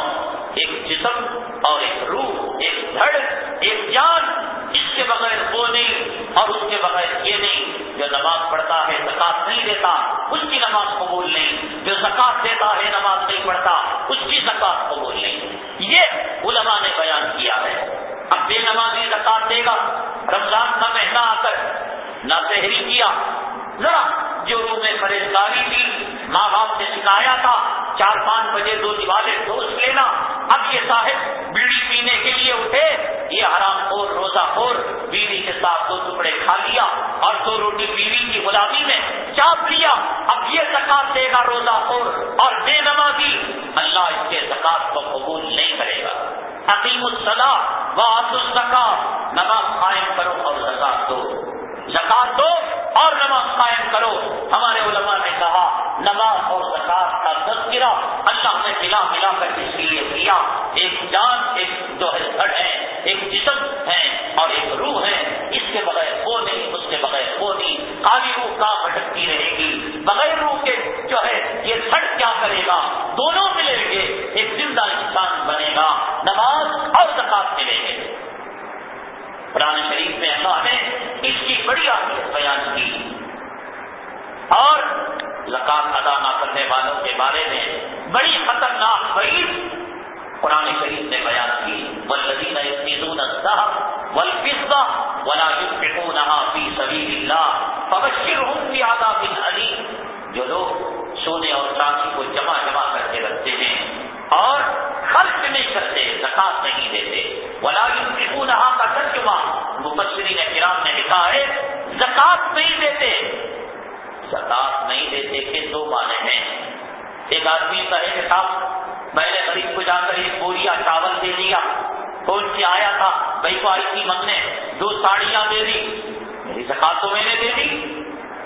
ایک جسم اور ایک روح، ایک دھڑ، ایک جان، اس کے بغیر وہ نہیں اور اس کے بغیر یہ نہیں جو نماز پڑھتا ہے، زکات نہیں دیتا، اس کی نماز قبول نہیں، جو زکات دیتا ہے، نماز نہیں پڑھتا، اس کی زکات قبول نہیں۔ یہ علماء نے بیان کیا ہے۔ اب بے نمازی زکات دے گا۔ رمضان کا مہینہ آ کر نہ کیا۔ ذرا جو روح میں پرہیزگاری تھی ماں باپ نے سکھایا تھا، چار پانچ بجے دو دیوالے دوست لینا۔ اب یہ صاحب بیڑی پینے کے لیے اٹھے۔ یہ حرام خور، روزہ خور، بیوی کے ساتھ دو ٹکڑے کھا لیا اور دو روٹی بیوی کی غلامی میں چاپ لیا اب یہ زکات دے گا روزہ خور اور بے نمازی۔ اللہ اس کے زکات کو قبول نہیں کرے گا۔ حقیم الصلاح و الزکات نماز قائم کرو اور زکات دو۔ زکات دو اور نماز قائم کرو۔ ہمارے علماء نے کہا، نماز اور زکات کا تذکرہ اللہ نے ملا ملا کر اس لیے کیا۔ ایک جان، ایک جو ہے گھر ہے ایک جسم ہے اور ایک روح ہے اس کے بغیر وہ نہیں، اس کے بغیر وہ نہیں۔ کالی روح کا بھٹکتی رہے گی؟ بغیر روح کے جو ہے، یہ سڑ کیا کرے گا؟ دونوں ملیں گے، ایک زندہ انسان بنے گا۔ نماز اور زکات ملیں گے۔ قرآن شریف میں اللہ نے اس کی بڑی اہمیت بیان کی۔ اور زکات ادا نہ کرنے والوں کے بارے میں بڑی خطرناک بڑی قرآن شریف نے بیان کی۔ ولدین ولفظہ ولا ينفقونها في سبيل الله فبشرهم بعذاب عليم جو لوگ سونے اور چاندی کو جمع جمع کر کے رکھتے اور خرچ نہیں کرتے، زکات نہیں دیتے۔ ولا ينفقونها کا ترجمہ مبشرین کرام نے لکھا ہے، زکات نہیں دیتے۔ زکات نہیں دیتے کہ دو معنی ہیں۔ ایک آدمی کہے کہ صاحب میں نے غریب کو جا کر ایک بوریا چاول دے دیا کون سی آیا تھا، بھائی کو آئی تھی منگنے دو ساڑیاں دے دی۔ میری زکات تو میں نے دے دی۔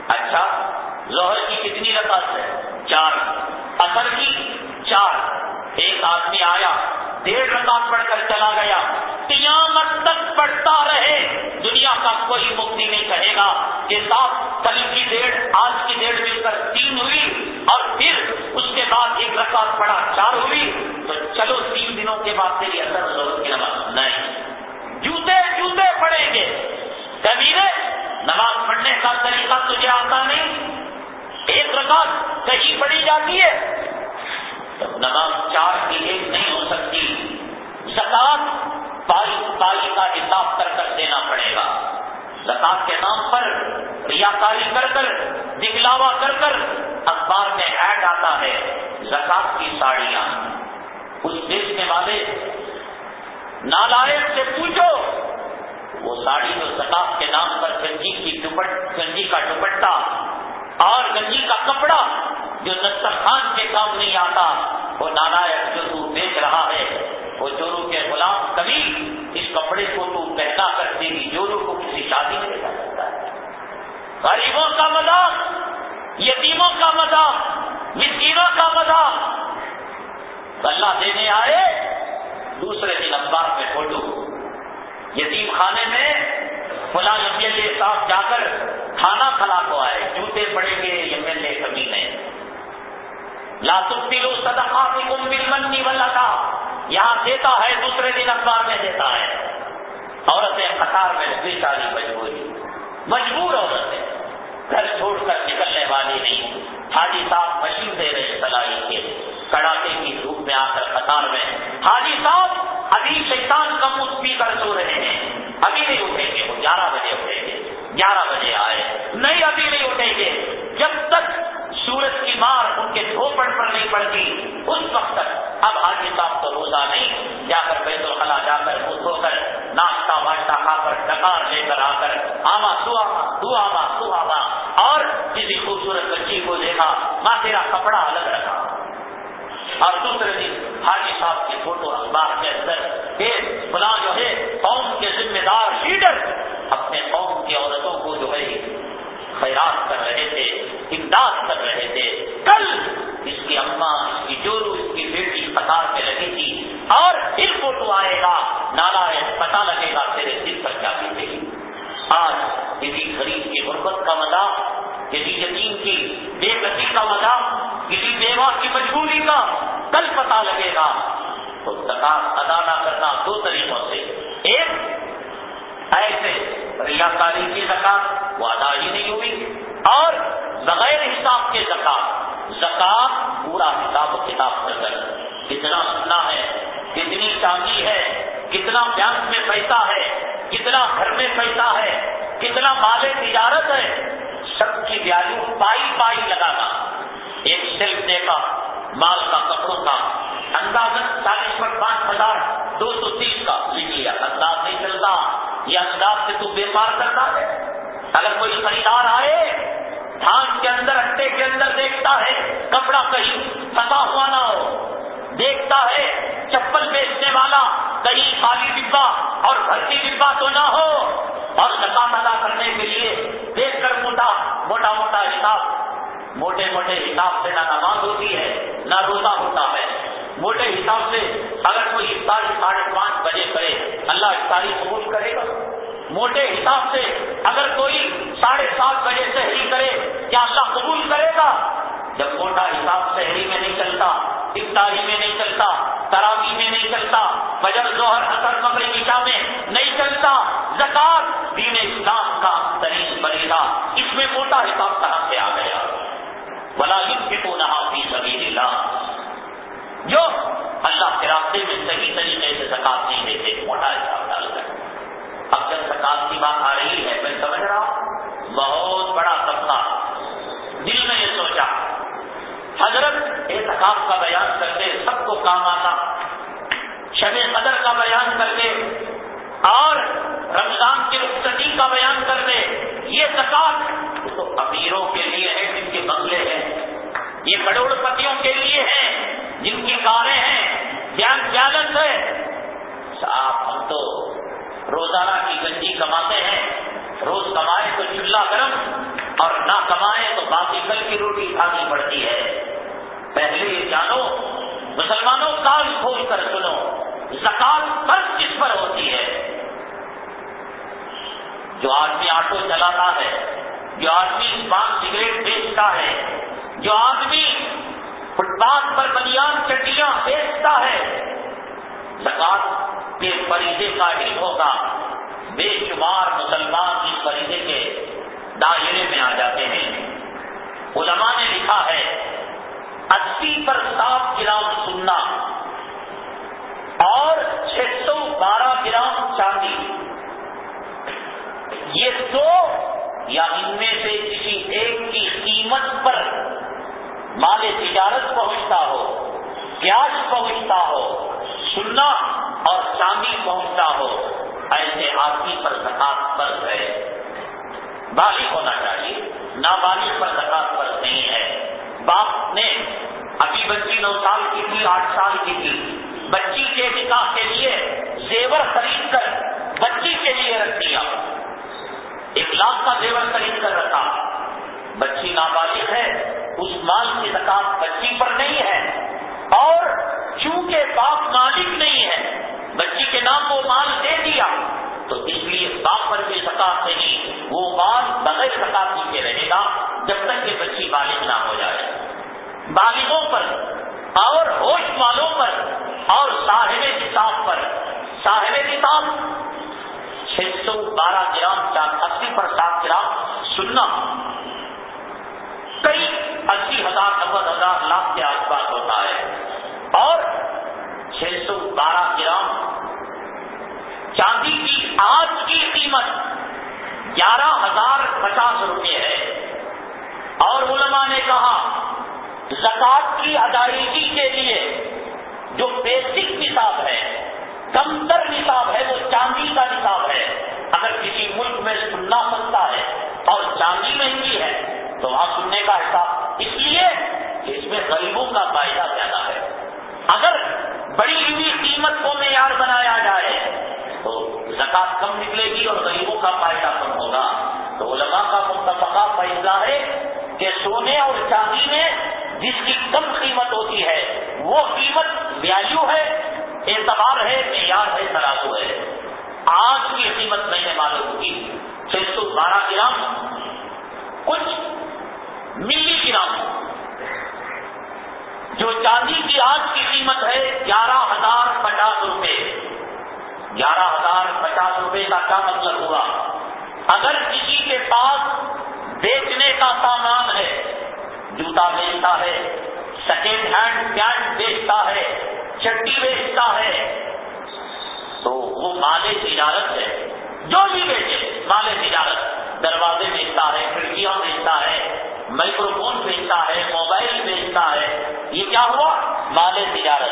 اچھا ظہر کی کتنی رقص ہے؟ چار۔ اثر کی چار۔ ایک آدمی آیا، ڈیڑھ رکعت پڑھ کر چلا گیا۔ قیامت تک پڑھتا رہے۔ دنیا کا کوئی مفتی نہیں کہے گا کہ صاحب، کل کی ڈیڑھ، آج کی ڈیڑھ مل کر تین ہوئی اور پھر اس کے بعد ایک رکعت پڑھا چار ہوئی۔ تو چلو تین دنوں کے بعد تیری اثر ضرورت کی نماز۔ نہیں۔ جوتے جوتے پڑیں گے۔ کبھی نماز پڑھنے کا طریقہ تجھے آتا نہیں۔ ایک رکعت کہیں پڑھی جاتی ہے نماز چار کی ایک نہیں ہو سکتی۔ زکات پائی پائی کا حساب کر کر دینا پڑے گا۔ زکات کے نام پر ریاکاری کر کر، دکھلاوا کر کر اخبار میں ایڈ آتا ہے زکات کی ساڑیاں۔ اس بیچنے والے نالائق سے پوچھو، وہ ساڑی جو زکات کے نام پر گنجی کی گنجی کا دوپٹہ اور گنجی کا کپڑا جو نسترخان کے کام نہیں آتا، وہ نالا جو تو بیچ رہا ہے۔ وہ چورو کے غلام کبھی اس کپڑے کو تو پہنا کر تیری چورو کو کسی شادی میں لے جا سکتا ہے۔ غریبوں کا مذاق، یتیموں کا مذاق، مسکینوں کا مذاق۔ اللہ دینے آئے، دوسرے دن اخبار میں فوٹو یتیم خانے میں فلاں ایم ایل اے صاحب جا کر کھانا کھلا کو آئے، جوتے پڑے گے ایم ایل اے کمی نے لاتو صدقہ کم بل منی یہاں دیتا ہے، دوسرے دن اخبار میں دیتا ہے۔ عورتیں قطار میں بے ساری مجبوری۔ مجبور عورتیں۔ گھر چھوڑ کر نکلنے والی نہیں۔ حاجی صاحب مشین دے رہے سلائی کے۔ کڑاکے کی دھوپ میں آ کر قطار میں۔ حاجی صاحب، ابھی شیطان کا منہ پی کر سو رہے ہیں۔ ابھی نہیں اٹھیں گے۔ وہ گیارہ بجے اٹھیں گے۔ گیارہ بجے آئے۔ نہیں، ابھی نہیں اٹھیں گے۔ جب تک سورج کی مار ان کے دھوپڑ پر نہیں پڑتی۔ اس وقت تک اب حاجی صاحب تو روزہ نہیں۔ جا کر بیت الخلا جا کر خود ہو کر ناشتہ واشتہ کھا کر ڈکار لے کر آ کر آما سو آما تو آما تو آما اور کسی خوبصورت بچی کو دیکھا، ماں تیرا کپڑا الگ رکھا۔ اور دوسرے دن حاجی صاحب کی فوٹو اخبار کے اندر فلاں جو ہے، قوم کے ذمہ دار لیڈر، اپنے قوم کی عورتوں کو جو ہے خیرات کر رہے تھے، امداد کر رہے تھے۔ کل اس کی اماں، اس کی جورو، اس کی بیٹی قطار میں لگی تھی۔ اور پھر فوٹو آئے گا، نالا پتا لگے گا تیرے دل پر کیا بیتے گی آج کسی غریب کی غربت کا مذاق کسی یتیم کی بے گتی کا مذاق کسی بیوہ کی مجبوری کا کل پتا لگے گا۔ تو زکات ادا نہ کرنا دو طریقوں سے۔ ایک ایسے ریا کاری کی زکات وہ ادا ہی نہیں ہوئی۔ اور بغیر حساب کے زکات زکات پورا حساب و کتاب کر کر کتنا سننا ہے، کتنی چاندی ہے، کتنا بینک میں پیسہ ہے، کتنا گھر میں پیسہ ہے، کتنا مال تجارت ہے۔ سب کی ویلو پائی پائی لگانا۔ ایک سیلف دیکھا مال کا کپڑوں کا انداز چالیس پر پانچ ہزار دو سو تیس کا لیجیے انداز نہیں چلتا۔ یہ انداز سے تو بیمار کرتا ہے۔ اگر کوئی خریدار آئے دھان کے اندر اٹے کے اندر دیکھتا ہے، کپڑا کہیں پھنسا ہوا نہ ہو۔ دیکھتا ہے، چپل بیچنے والا کہیں خالی ڈبا اور بھرتی ڈبا تو نہ ہو۔ اور زکات ادا کرنے کے لیے دیکھ کر موٹا موٹا موٹا حساب موٹے موٹے حساب سے نہ نماز ہوتی ہے، نہ روزہ ہوتا ہے۔ موٹے حساب سے اگر کوئی افطاری ساڑھے پانچ بجے کرے، اللہ افطاری قبول کرے گا؟ موٹے حساب سے اگر کوئی ساڑھے سات بجے شہری کرے، کیا اللہ قبول کرے گا؟ جب موٹا حساب شہری میں نہیں چلتا، افطاری میں نہیں چلتا تراوی میں نہیں چلتا بجر ظہر حسر مغرب عشاء میں نہیں چلتا زکات دین اسلام کا ترین بنے گا۔ اس میں موٹا حساب کہاں سے آ گیا۔ بلا کو نہا جو اللہ کے راستے میں صحیح طریقے سے زکات نہیں دیتے، موٹا حساب ڈال کر۔ اب جب زکات کی بات آ رہی ہے، میں سمجھ رہا ہوں، بہت بڑا طبقہ دل میں یہ سوچا، حضرت احتکاب کا بیان کرتے سب کو کام آتا، شب قدر کا بیان کرتے اور رمضان کی رخصتی کا بیان کرتے یہ زکات تو امیروں کے لیے ہے، جن کے بنگلے ہیں۔ یہ کروڑ پتیوں کے لیے ہیں، جن کی کاریں ہیں بیان بیلنس ہے۔ صاحب ہم تو روزانہ کی گنجی کماتے ہیں، روز کمائے تو چولہا گرم اور نہ کمائے تو باقی کل کی روٹی کھانی پڑتی ہے۔ پہلے یہ جانو، مسلمانوں کال کھول کر سنو۔ زکات فرض کس پر ہوتی ہے۔ جو آدمی آٹو چلاتا ہے، جو آدمی پان سگریٹ بیچتا ہے، جو آدمی فٹ پاتھ پر بنیاد چٹیاں بیچتا ہے، زکات کے فریضے کا ہی ہوگا۔ بے شمار مسلمان اس فریضے کے دائرے میں آ جاتے ہیں۔ علماء نے لکھا ہے، اسی پر سات گرام سننا اور چھ سو بارہ گرام چاندی یہ دو یا ان میں سے کسی ایک کی قیمت پر مال تجارت پہنچتا ہو، پیاز پہنچتا ہو، سننا اور چاندی پہنچتا ہو، ایسے آدمی پر زکات پر ہے۔ بالغ ہونا چاہیے، نابالغ پر زکات پر نہیں ہے۔ باپ نے ابھی بچی نو سال کی تھی، آٹھ سال کی تھی۔ بچی کے نکاح کے لیے زیور خرید کر بچی کے لیے رکھ دیا۔ ایک لاکھ کا زیور خرید کر رکھا۔ بچی نابالغ ہے، اس مال کی زکات بچی پر نہیں ہے۔ اور چونکہ باپ مالک نہیں ہے، بچی کے نام وہ مال دے دیا۔ تو اس لیے باپ پر بھی زکات نہیں، وہ مال بغیر زکات کے رہے گا جب تک کہ بچی بالغ نہ ہو جائے۔ بالغوں پر اور ہوش والوں پر اور صاحب کتاب پر۔ صاحب کتاب چھ سو بارہ گرام چار اسی پر سات گرام سننا۔ کئی اسی ہزار نبے ہزار لاکھ کے آس پاس ہوتا ہے۔ اور چھ سو بارہ گرام چاندی کی آج کی قیمت گیارہ ہزار پچاس روپے ہے۔ اور علماء نے کہا زکات کی ادائیگی کے لیے جو بیسک نصاب ہے کم تر نصاب ہے، وہ چاندی کا نصاب ہے۔ اگر کسی ملک میں سننا سکتا ہے اور چاندی مہنگی ہے، تو وہاں سننے کا حساب اس لیے کہ اس میں غریبوں کا فائدہ زیادہ ہے۔ اگر بڑی ہوئی قیمت کو معیار بنایا جائے، تو زکات کم نکلے گی اور غریبوں کا فائدہ کم ہوگا۔ تو علماء کا متفقہ فیصلہ ہے کہ سونے اور چاندی میں جس کی کم قیمت ہوتی ہے، وہ قیمت ویلو ہے، اعتبار ہے، معیار ہے ترازو ہے۔ آج کی قیمت میں نے معلوم کی چھ سو بارہ گرام، کچھ ملی گرام۔ جو چاندی کی آج کی قیمت ہے، گیارہ ہزار پچاس روپے۔ گیارہ ہزار پچاس روپے کا کیا مطلب ہوا؟ اگر کسی کے پاس بیچنے کا سامان ہے جوتا بیچتا ہے سیکنڈ ہینڈ پینٹ بیچتا ہے چٹی بیچتا ہے۔ تو وہ مال تجارت ہے۔ جو بھی بیچے، مال تجارت۔ دروازے بیچتا ہے، کھڑکیاں بیچتا ہے مائکرو فون بیچتا ہے موبائل بیچتا ہے۔ یہ کیا ہوا؟ مال تجارت۔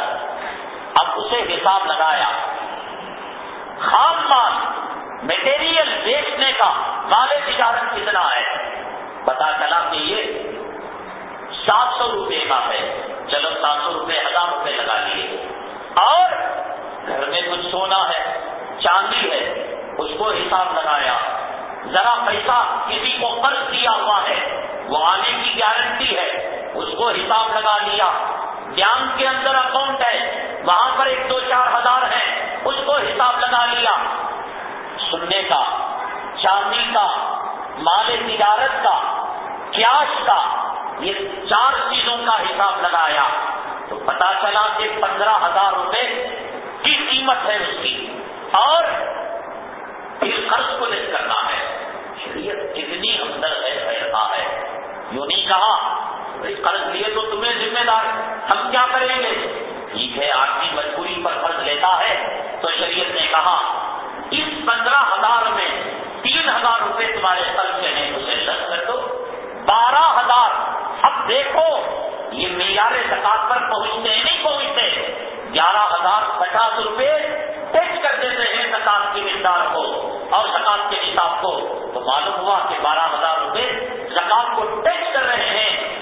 اب اسے حساب لگایا۔ خام مال میٹیریل بیچنے کا مال تجارت کتنا ہے؟ پتا چلا کہ یہ سات سو روپے کا ہے۔ چلو سات سو روپے ہزار روپے لگا لیے۔ اور گھر میں کچھ سونا ہے، چاندی ہے، اس کو حساب لگایا۔ ذرا پیسہ کسی کو قرض دیا ہوا ہے، وہ آنے کی گارنٹی ہے، اس کو حساب لگا لیا۔ بینک کے اندر اکاؤنٹ ہے، وہاں پر ایک دو چار ہزار ہے اس کو حساب لگا لیا۔ سننے کا، چاندی کا، مال تجارت کا، کیش کا یہ چار چیزوں کا حساب لگایا تو پتا چلا کہ پندرہ ہزار روپے کی قیمت ہے اس کی۔ اور پھر قرض کو لے کرنا ہے۔ شریعت کتنی اندر ہے ایسا ہے۔ یوں نہیں کہا قرض لیے تو تمہیں ذمہ دار ہم کیا کریں گے؟ ٹھیک ہے، آدمی مجبوری پر قرض لیتا ہے۔ تو شریعت نے کہا، اس پندرہ ہزار میں تین ہزار روپے تمہارے قرض کے ہیں اسے دس کر دو۔ بارہ ہزار دیکھو، یہ معیار زکات پر پہنچتے ہیں، نہیں پہنچتے۔ گیارہ ہزار پچاس روپے ٹیکس کر دیتے ہیں زکات کی مقدار کو اور زکات کے حساب کو۔ تو معلوم ہوا کہ بارہ ہزار روپے زکات کو ٹیکس کر رہے ہیں۔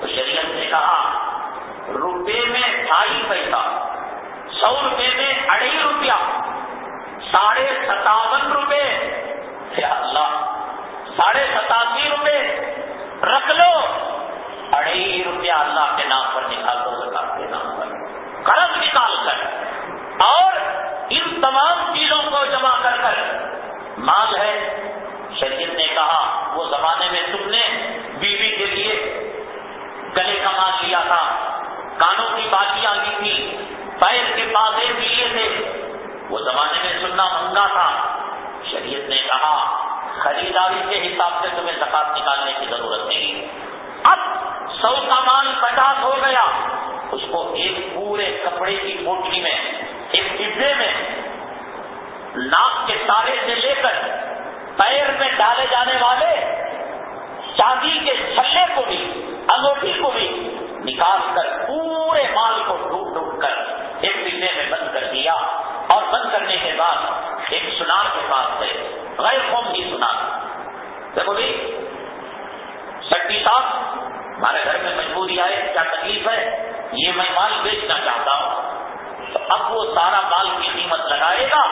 تو شریعت نے کہا، روپے میں ڈھائی پیسہ، سو روپے میں اڑائی روپیہ، ساڑھے ستاون روپے۔ اللہ، ساڑھے ستاسی روپے۔ رکھ لو۔ اڑائی روپیہ اللہ کے نام پر نکال دو زکات کے نام پر۔ قرض نکال کر۔ اور ان تمام چیزوں کو جمع کر کر۔ مال ہے۔ شریعت نے کہا، وہ زمانے میں تم نے بیوی کے لیے گلے کا مال لیا تھا۔ کانوں کی باتیاں لی تھی۔ پیر کے پادے لیے تھے۔ وہ زمانے میں سننا منگا تھا۔ شریعت نے کہا خریداری کے حساب سے تمہیں زکات نکالنے کی ضرورت نہیں۔ اب سو کا پچاس ہو گیا۔ اس کو ایک پورے کپڑے کی پوٹلی میں، ایک ڈبے میں، ناک کے سارے سے لے کر پیر میں ڈالے جانے والے، چاندی کے چھلے کو بھی، انگوٹھی کو بھی نکال کر پورے مال کو ڈوب ڈوب کر ایک ڈبے میں بند کر دیا۔ اور بند کرنے کے بعد ایک سنار کے پاس گئے۔ غیر قوم کی سنار دیکھو بھائی سٹی صاحب ہمارے گھر میں مجبوری آئے، کیا تکلیف ہے؟ یہ میں مال بیچنا چاہتا ہوں۔ تو اب وہ سارا مال کی قیمت لگائے گا۔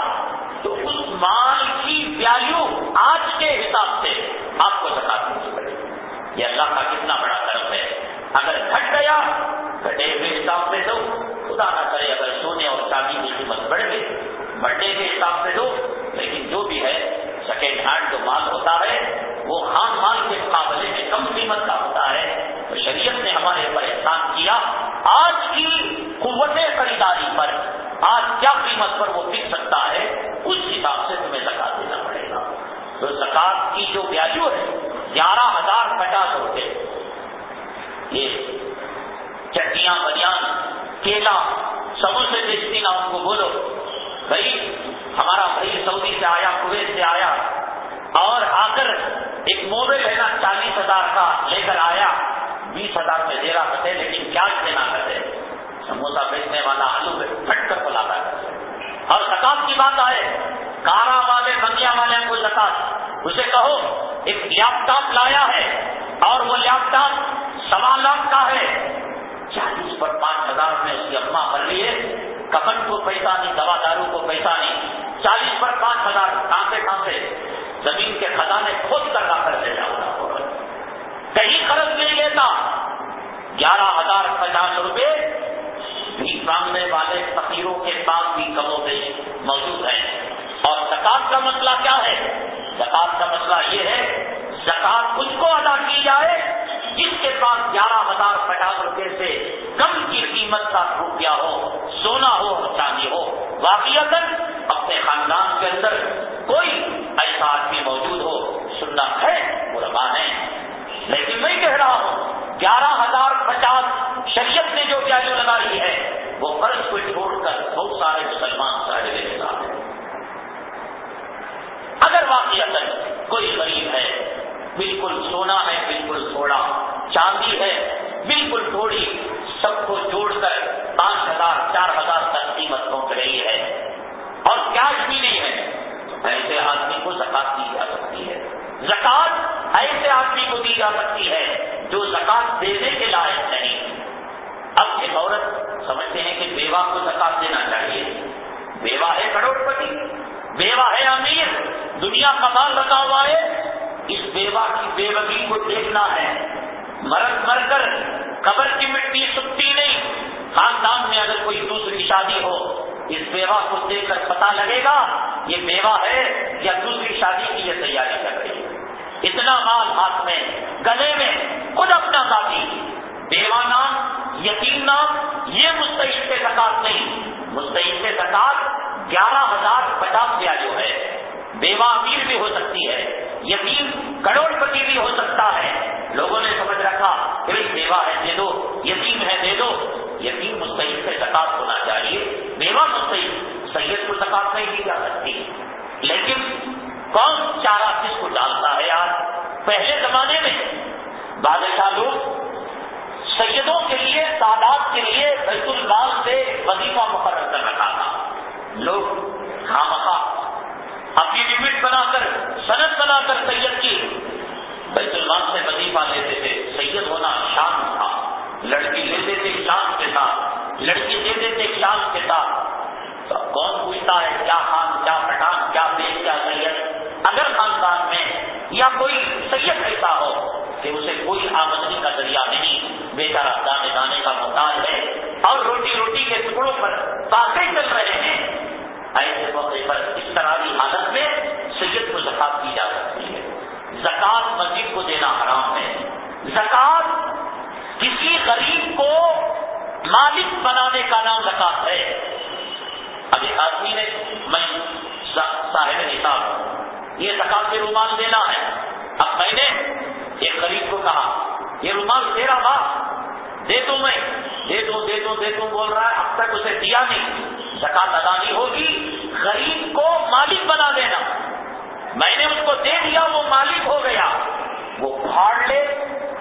تو اس مال کی ویلو آج کے حساب سے آپ کو زکات نہیں پڑے گی۔ یہ اللہ کا کتنا بڑا طرف ہے۔ اگر گھٹ گیا، گھٹے ہوئے حساب سے دو۔ خدا نہ کرے، اگر سونے اور چاندی کی قیمت بڑھ گئی بڑھنے کے حساب سے دو۔ لیکن جو بھی ہے سیکنڈ ہینڈ جو مال ہوتا ہے، وہ خان مال کے مقابلے میں کم قیمت کا ہوتا ہے۔ تو شریعت نے ہمارے اوپر احسان کیا، آج کی قوت خریداری پر، آج کیا قیمت پر وہ بک سکتا ہے، اس حساب سے تمہیں زکات دینا پڑے گا۔ تو زکات کی جو ویلو ہے، گیارہ ہزار پچاس روپے یہ چٹیاں، بنیان، کیلا سموسے بیچتی نا، ان کو بولو، بھائی ہمارا بھائی سعودی سے آیا، کویت سے آیا اور آ کر ایک موبائل ہے نا، چالیس ہزار کا لے کر آیا۔ بیس ہزار میں دے رہا کرتے، لیکن کیا دینا کرتے؟ سموسا بیچنے والا آلو پھٹ کر بلاتا کرتے اور زکات کی بات آئے، کارا والے بنیا والے کو زکات اسے کہو، ایک لیپ ٹاپ لایا ہے اور وہ لیپ ٹاپ سوا لاکھ کا ہے۔ چالیس پر پانچ ہزار میں اس کی اما بن لیے کفن کو پیسہ نہیں، دوا دارو کو پیسہ نہیں۔ چالیس پر پانچ ہزار، کھانسے کھانسے۔ زمین کے خزانے کھود کر لا کر لے جاؤ۔ کہیں خرچ نہیں لیتا۔ گیارہ ہزار پچاس روپے۔ بھی مانگنے والے فقیروں کے پاس بھی کم و بیش موجود ہیں۔ اور زکات کا مسئلہ کیا ہے؟ زکات کا مسئلہ یہ ہے زکات اس کو ادا کی جائے؟ جس کے پاس گیارہ ہزار پچاس روپے سے کم کی قیمت کا روپیہ ہو، سونا ہو چاندی ہو واقعی اپنے خاندان کے اندر کوئی ایسا آدمی موجود ہو، سننا ہے وہ ربا ہے لیکن میں کہہ رہا ہوں، گیارہ ہزار پچاس شریعت نے جو ویلو لگائی ہے، وہ قرض کو چھوڑ کر بہت سارے مسلمان سارے اگر واقعی کوئی غریب بالکل سونا ہے، بالکل تھوڑا چاندی ہے، بالکل تھوڑی سب کو جوڑ کر پانچ ہزار، چار ہزار تک قیمت پہنچ رہی ہے۔ اور کیش بھی نہیں ہے۔ ایسے آدمی کو زکات دی جا سکتی ہے۔ زکات ایسے آدمی کو دی جا سکتی ہے جو زکات دینے کے لائق نہیں۔ اب ایک عورت سمجھتے ہیں کہ بیوہ کو زکات دینا چاہیے۔ بیوہ ہے کروڑ پتی بیوہ ہے امیر۔ دنیا کا مال رکھا ہوا ہے۔ اس بیوہ کی بیوگی کو دیکھنا ہے۔ مرد مر کر قبر کی مٹی سکتی نہیں۔ خاندان میں اگر کوئی دوسری شادی ہو، اس بیوہ کو دیکھ کر پتا لگے گا، یہ بیوہ ہے یا دوسری شادی کی یہ تیاری کر رہی ہے۔ اتنا مال ہاتھ میں، گلے میں، خود اپنا ذاتی بیوہ نام، یتیم نام، یہ مستحق زکات نہیں۔ مستحق زکات گیارہ ہزار پچاس دیا جو ہے۔ بیوہ امیر بھی ہو سکتی ہے یتیم کروڑ پتی بھی ہو سکتا ہے۔ لوگوں نے سمجھ رکھا کہ بیوہ ہے، دے دو۔ یتیم ہے، دے دو۔ یتیم مستحق سے زکات ہونا چاہیے۔ بیوہ مستحق، سید کو زکات نہیں دی جا سکتی۔ لیکن کون چارہ کس کو ڈالتا ہے آج پہلے زمانے میں بادشاہ لوگ سیدوں کے لیے، تعداد کے لیے بیت المال سے وظیفہ مقرر کر رکھا تھا۔ لوگ خامخواہ اپنی لمٹ بنا کر صنعت بنا کر سید کی بیت المال سے وظیفہ لیتے تھے۔ سید ہونا شان تھا۔ لڑکی لے دیتے شان کے ساتھ۔ لڑکی دے دیتے شان کے ساتھ۔ تو کون پوچھتا ہے، کیا خان، کیا پٹھان، کیا بیچ کیا سید؟ اگر خاندان میں یا کوئی سید ایسا ہو کہ اسے کوئی آمدنی کا ذریعہ نہیں، بیچارہ دانے دانے کا محتاج ہے اور روٹی روٹی کے ٹکڑوں پر باتیں چل رہے ہیں ایسے موقع پر اس طرح کی حالت میں سید کو زکات کی جا سکتی ہے۔ زکات مسجد کو دینا حرام ہے۔ زکات کسی غریب کو مالک بنانے کا نام زکات ہے۔ اب ایک آدمی نے میں صاحب نصاب، یہ زکات کے رومال دینا ہے۔ اب میں نے ایک غریب کو کہا، یہ رومال تیرا باپ، دے دوں میں۔ دے دوں دے دوں دے دوں، بول رہا ہے، اب تک اسے دیا نہیں۔ زکات ادانی ہوگی، غریب کو مالک بنا دینا۔ میں نے اس کو دے دیا، وہ مالک ہو گیا۔ وہ پھاڑ لے،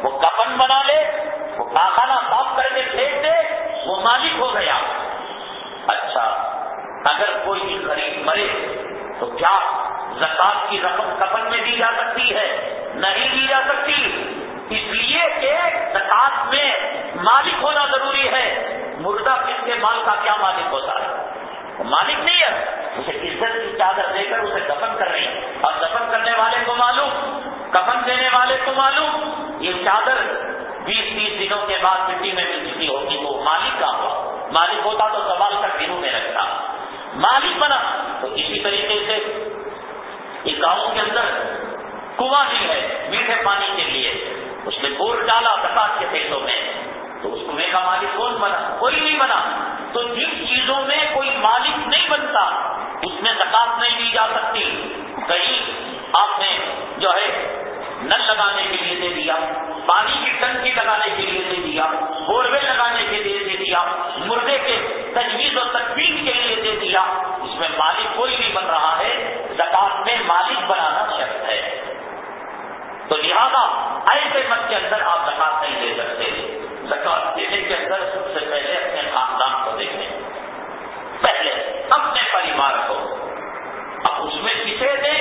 وہ کپن بنا لے، وہ کاخانہ صاف کر کے پھینک دے، وہ مالک ہو گیا۔ اچھا اگر کوئی غریب مرے تو کیا زکات کی رقم کپن میں دی جا سکتی ہے؟ نہیں دی جا سکتی۔ اس لیے کہ زکات میں مالک ہونا ضروری ہے۔ مردہ کس کے مال کا کیا مالک ہوتا ہے؟ وہ مالک نہیں ہے۔ اسے عزت کی چادر دے کر اسے دفن کر رہی ہے اور دفن کرنے والے کو معلوم۔ کفن دینے والے کو معلوم۔ یہ چادر بیس تیس دنوں کے بعد مٹی میں مل چکی ہوگی۔ تو مالک کا ہوا۔ مالک ہوتا تو سوال کر دنوں میں رکھتا۔ مالک بنا۔ تو اسی طریقے سے یہ گاؤں کے اندر کنواں بھی ہے۔ میٹھے پانی کے لیے۔ اس نے بور ڈالا زکات کے پیسوں میں۔ تو اس کنویں کا مالک کون بنا؟ کوئی نہیں بنا۔ تو جن چیزوں میں کوئی مالک نہیں بنتا، اس میں زکات نہیں دی جا سکتی۔ کہیں آپ نے جو ہے نل لگانے کے لیے دے دیا، پانی کی ٹنکی لگانے کے لیے دے دیا بور ویل لگانے کے لیے دے دیا، مردے کے تجویز و تجویز کے لیے دے دیا۔ اس میں مالک کوئی نہیں بن رہا ہے، زکات میں مالک بنانا شرط ہے۔ تو لہذا ایسے مت کے اندر آپ زکات نہیں دے سکتے۔ زکات دینے کے اندر سب سے پہلے اپنے خاندان کو دیکھیں پہلے اپنے پریوار کو اب اس میں کسے دیں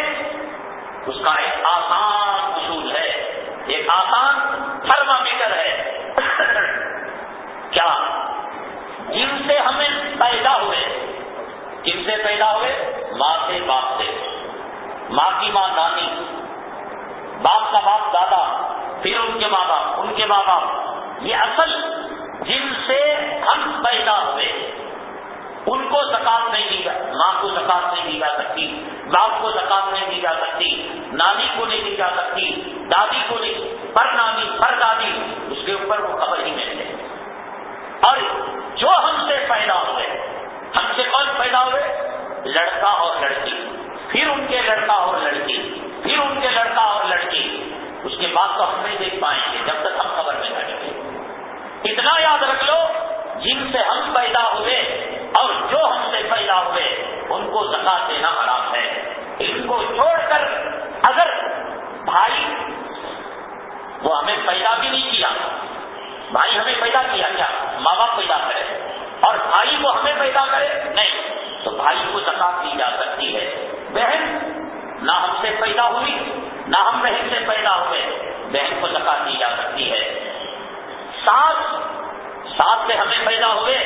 اس کا ایک آسان اصول ہے ایک آسان تھرما میٹر ہے کیا جن سے ہمیں پیدا ہوئے جن سے پیدا ہوئے ماں سے باپ سے ماں کی ماں نانی باپ کا باپ دادا پھر ان کے ماں باپ ان کے ماں باپ یہ اصل جن سے ہم پیدا ہوئے ان کو زکات نہیں دی جا ماں کو زکات نہیں دی جا سکتی باپ کو زکات نہیں دی جا سکتی نانی کو نہیں جا سکتی، دادی کو نہیں پر نانی پر دادی اس کے اوپر وہ خبر ہی نہیں ہے اور جو ہم سے پیدا ہوئے، ہم سے کون پیدا ہوئے؟ لڑکا اور لڑکی۔ پھر ان کے لڑکا اور لڑکی، پھر ان کے لڑکا اور لڑکی۔ اس کے بعد تو ہم نہیں دیکھ پائیں گے، جب تک ہم خبر میں بیٹھیں گے اتنا یاد رکھ لو، جن سے ہم پیدا ہوئے اور جو ہم سے پیدا ہوئے، ان کو زکات دینا حرام ہے۔ ان کو چھوڑ کر بھائی، وہ ہمیں پیدا بھی نہیں کیا۔ بھائی ہمیں پیدا کیا کیا؟ ماں باپ پیدا کرے۔ اور بھائی کو ہمیں پیدا کرے؟ نہیں۔ تو بھائی کو زکات دی جا سکتی ہے۔ بہن، نہ ہم سے پیدا ہوئی، نہ ہم بہن سے پیدا ہوئے۔ بہن کو زکات دی جا سکتی ہے۔ ساتھ ساتھ سے ہمیں پیدا ہوئے؟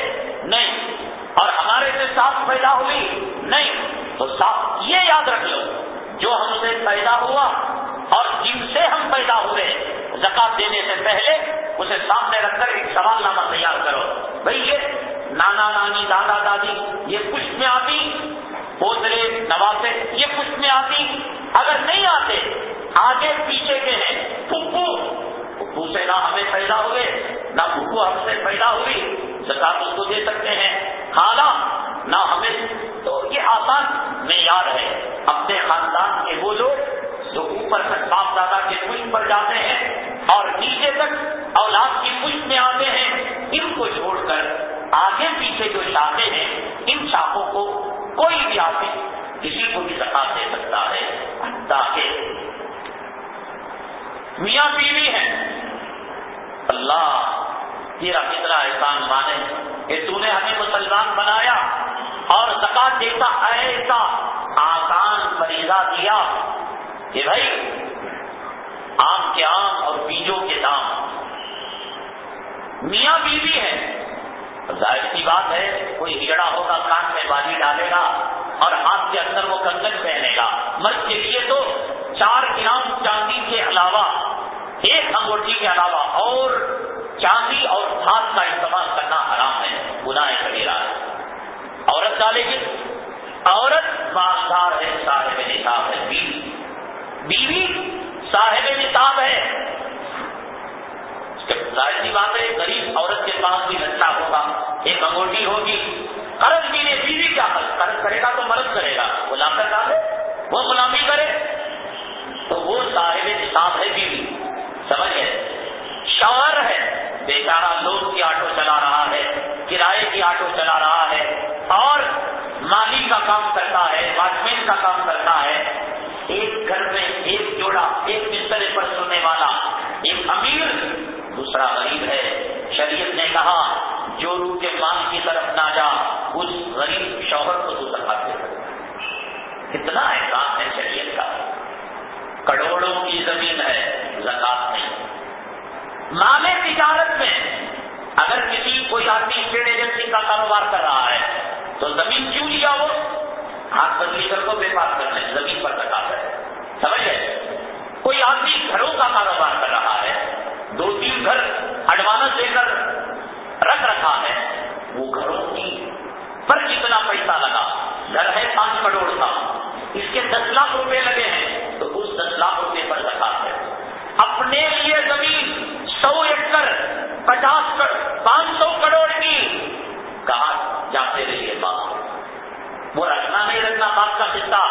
نہیں۔ اور ہمارے سے ساتھ پیدا ہوئی؟ نہیں۔ تو ساتھ یہ یاد رکھ لو، جو ہم سے پیدا ہوا اور جن سے ہم پیدا ہوئے زکات دینے سے پہلے اسے سامنے رکھ کر ایک سوال نامہ تیار کرو۔ بھائی، یہ نانا، نانی، دادا، دادی، یہ کچھ میں آتی؟ پوترے، نواسے، یہ کچھ میں آتی؟ اگر نہیں آتے، آگے پیچھے کے ہیں پھپو پھپو سے نہ ہمیں پیدا ہوئے، نہ پھپو ہم سے پیدا ہوئی۔ زکات اس کو دے سکتے ہیں۔ خالہ، نہ ہمیں۔ تو یہ آسان معیار ہے۔ اپنے خاندان کے وہ لوگ جو اوپر تک باپ دادا کے پشت پر جاتے ہیں اور نیچے تک اولاد کی پشت میں آتے ہیں، ان کو چھوڑ کر آگے پیچھے جو شاخے ہیں، ان شاخوں کو کوئی بھی آدمی کسی کو بھی زکات دے سکتا ہے۔ تاکہ میاں بیوی ہے اللہ، تیرا کتنا احسان مانے کہ تو نے ہمیں مسلمان بنایا اور زکات جیسا ایسا آسان فریضہ دیا۔ کہ بھائی آم کے آم اور بیجوں کے دام۔ میاں بیوی ہے ظاہر سی بات ہے، کوئی ہجڑا ہوگا، کان میں بالی ڈالے گا اور ہاتھ کے اندر وہ کنگن پہنے گا۔ مرد کے لیے تو چار گرام چاندی کے علاوہ، ایک انگوٹھی کے علاوہ اور چاندی اور ہاتھ کا استعمال کرنا حرام ہے۔ گناہ کبیرہ۔ ہے عورت ڈالے گی عورت مالدار ہے، صاحب نصاب ہے، بیوی۔ بیوی صاحب نصاب ہے۔ ظاہر سی بات ہے، غریب عورت کے پاس بھی لچا ہوگا، ایک انگوٹی ہوگی۔ قرض بھی نے بیوی کیا قرض؟ کرے گا تو مرض کرے گا۔ وہ لا کر ڈالے وہ غلامی کرے۔ تو وہ صاحب نصاب ہے بیوی۔ سمجھ گئے؟ شوہر ہے۔ بیچارہ لوگ کی آٹو چلا رہا ہے، کرائے کی آٹو چلا رہا ہے، اور مالی کا کام کرتا ہے واچ مین کا کام کرتا ہے۔ ایک گھر میں ایک جوڑا، ایک بسترے پر سونے والا، ایک امیر، دوسرا غریب ہے۔ شریعت نے کہا، جو روح کے مال کی طرف نہ جا، اس غریب شوہر کو تو زکات دے۔ سکتا کتنا احسان ہے شریعت کا۔ کروڑوں کی زمین ہے، زکات نہیں۔ مال تجارت میں، اگر کسی کوئی آدمی اسٹیٹ ایجنسی کا کاروبار کر رہا ہے، تو زمین کیوں لیا وہ؟ ہاتھ بدلی کر کو ویپار کرنے زمین پر رکھا ہے سمجھ گئے؟ کوئی آدمی گھروں کا کاروبار کر رہا ہے، دو تین گھر ایڈوانس دے کر رکھ رکھا ہے، وہ گھروں کی پر کتنا پیسہ لگا؟ گھر ہے پانچ کروڑ کا۔ اس کے دس لاکھ روپے لگے ہیں، تو اس دس لاکھ روپے پر رکھا ہے۔ اپنے لیے زمین سو ایکڑ، پچاس پانچ سو کروڑ کی۔ کہاں جاتے رہیے بات؟ وہ رکھنا نہیں رکھنا بات کا حصہ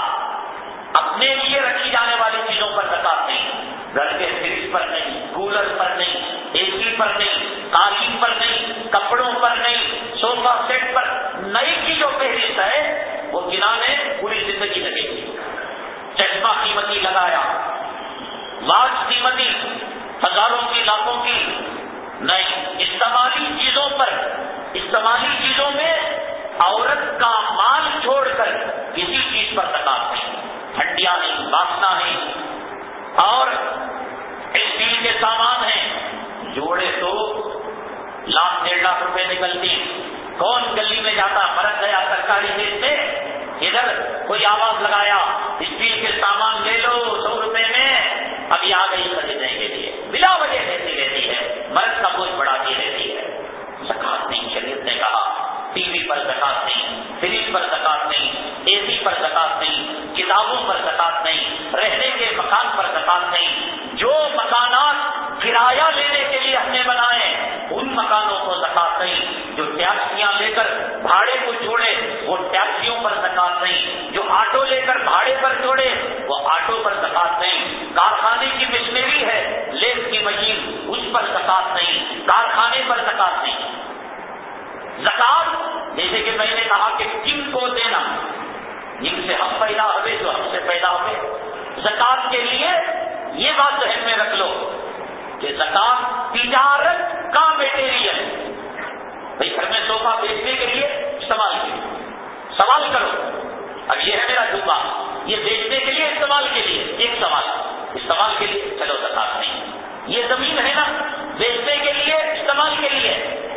اپنے لیے رکھی جانے والی چیزوں پر زکات نہیں گھر کے فریج پر نہیں، کولر پر نہیں، اے سی پر نہیں، قالین پر نہیں، کپڑوں پر نہیں، سوفا سیٹ پر نئی کی جو فہرست ہے، وہ گرانے پوری زندگی لگے گی۔ چشمہ قیمتی لگایا واچ قیمتی، ہزاروں کی، لاکھوں کی، نہیں، استعمالی چیزوں پر، استعمالی چیزوں میں عورت کا مال چھوڑ کر کسی چیز پر تکاف نہیں ہڈیاں نہیں باسنا نہیں اور اسٹیل کے سامان ہیں۔ جوڑے تو لاکھ ڈیڑھ لاکھ روپے نکلتی۔ کون گلی میں جاتا؟ فرق گیا سرکاری دیش میں ادھر کوئی آواز لگایا، اسٹیل کے سامان لے لو سو روپے میں۔ ابھی آ گئی خریدنے کے لیے بلا وجہ دیتی رہتی ہے۔ مرد کا بوجھ بڑھاتی رہتی ہے۔ زکات نہیں۔ پر زکات نہیں فریج پر زکات نہیں اے سی پر زکات نہیں، کتابوں پر زکات نہیں، رہنے کے مکان پر زکات نہیں، جو مکانات کرایہ لینے کے لیے ہم نے بنائے ان مکانوں کو زکات نہیں، جو ٹیکسیاں لے کر بھاڑے کو چھوڑے وہ ٹیکسیوں پر زکات نہیں، جو آٹو لے کر بھاڑے پر چھوڑے وہ آٹو پر زکات نہیں، کارخانے کی مشنری ہے، لیس کی مشین اس پر زکات نہیں، کارخانے پر زکات نہیں۔ زکات، جیسے کہ میں نے کہا کہ کن کو دینا، جن سے ہم پیدا ہوئے جو ہم سے پیدا ہوئے، زکات کے لیے یہ بات ذہن میں رکھ لو کہ زکات تجارت کا میٹیریل بھائی گھر میں صوفہ بیچنے کے لیے استعمال کیجیے۔ سوال کرو۔ اب یہ ہے میرا ڈوبا یہ بیچنے کے لیے استعمال کے لیے ایک سوال۔ استعمال کے لیے چلو زکات نہیں۔ یہ زمین ہے نا، بیچنے کے لیے، استعمال کے لیے۔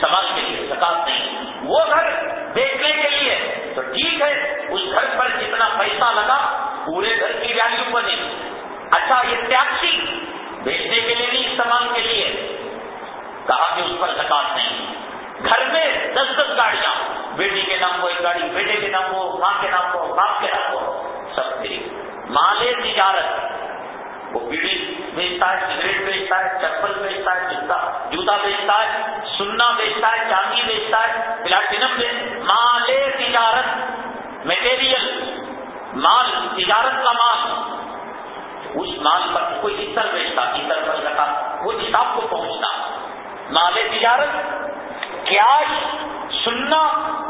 استعمال کے لیے زکات نہیں وہ گھر بیچنے کے لیے تو ٹھیک ہے، اس گھر پر جتنا پیسہ لگا، پورے گھر کی ویلو بنے اچھا یہ ٹیکسی بیچنے کے لیے نہیں استعمال کے لیے۔ کہا کہ اس پر زکات نہیں۔ گھر میں دس دس گاڑیاں۔ بیٹی کے نام کو ایک گاڑی، بیٹے کے نام کو ماں کے نام کو باپ کے نام کو سب فری۔ مال تجارت۔ وہ بیڑی بیچتا ہے، سگریٹ بیچتا ہے، چپل بیچتا ہے، جوتا جوتا بیچتا ہے، سننا بیچتا ہے، چاندی بیچتا ہے پلاٹینم مال تجارت میٹیریل مال، تجارت کا مال۔ اس مال پر کوئی عطر بیچتا عطر پر لگا، وہ حساب کو پہنچنا مال تجارت کیش سننا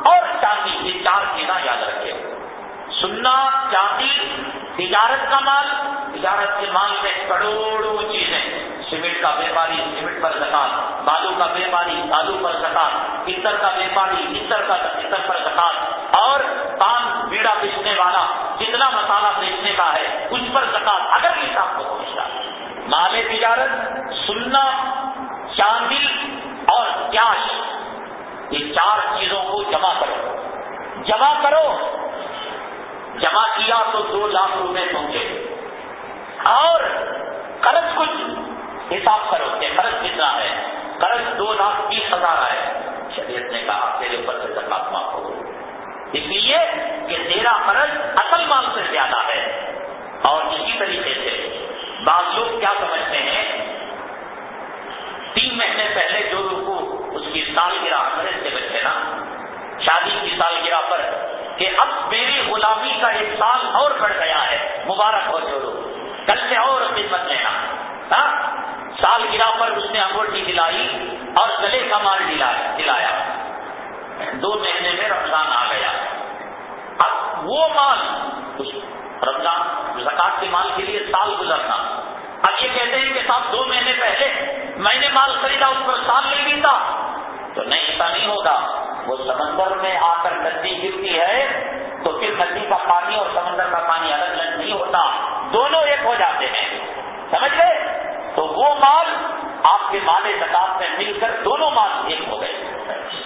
اور چاندی، یہ چار چیزاں یاد رکھے سننا، چاندی، تجارت کا مال تجارت کے مال میں کروڑوں چیزیں۔ سیمنٹ کا ویپاری سیمنٹ پر زکات۔ بالو کا ویپاری بالو پر زکات۔ پتر کا ویپاری پتر کا پتر پر زکات۔ اور پان بیڑا بیچنے والا، جتنا مسالہ بیچنے کا ہے، اس پر زکات۔ اگر حساب کو پہنچتا مال تجارت، سننا، چاندی اور کیش، یہ چار چیزوں کو جمع کرو۔ جمع کرو۔ جمع کیا تو دو لاکھ روپے پہنچے اور قرض کچھ حساب کرو، کہ قرض کتنا ہے؟ قرض دو لاکھ بیس ہزار آئے شریعت نے کہا، تیرے اوپر سے زکات معاف ہو اس لیے کہ تیرا قرض اصل مال سے زیادہ ہے۔ اور اسی طریقے سے بعض لوگ کیا سمجھتے ہیں؟ تین مہینے پہلے جو لوگ کو اس کی سالگرہ خرید سے بچے نا، شادی کی سالگرہ پر، کہ اب میری غلامی کا ایک سال اور بڑھ گیا ہے، مبارک ہو جو کل سے اور خدمت لینا ہاں؟ سال گرا پر اس نے انگوٹھی دلائی اور گلے کا مال دلایا دو مہینے میں رمضان آ گیا۔ اب وہ مال رمضان زکات کے مال کے لیے سال گزرنا۔ اب یہ کہتے ہیں کہ صاحب، دو مہینے پہلے میں نے مال خریدا، اس پر سال لے لیتا تو نہیں، ایسا نہیں ہوگا وہ سمندر میں آ کر ندی گرتی ہے تو پھر ندی کا پانی اور سمندر کا پانی الگ الگ نہیں ہوتا، دونوں ایک ہو جاتے ہیں۔ سمجھ گئے؟ تو وہ مال آپ کے مال زکات میں مل کر دونوں مال ایک ہو گئے۔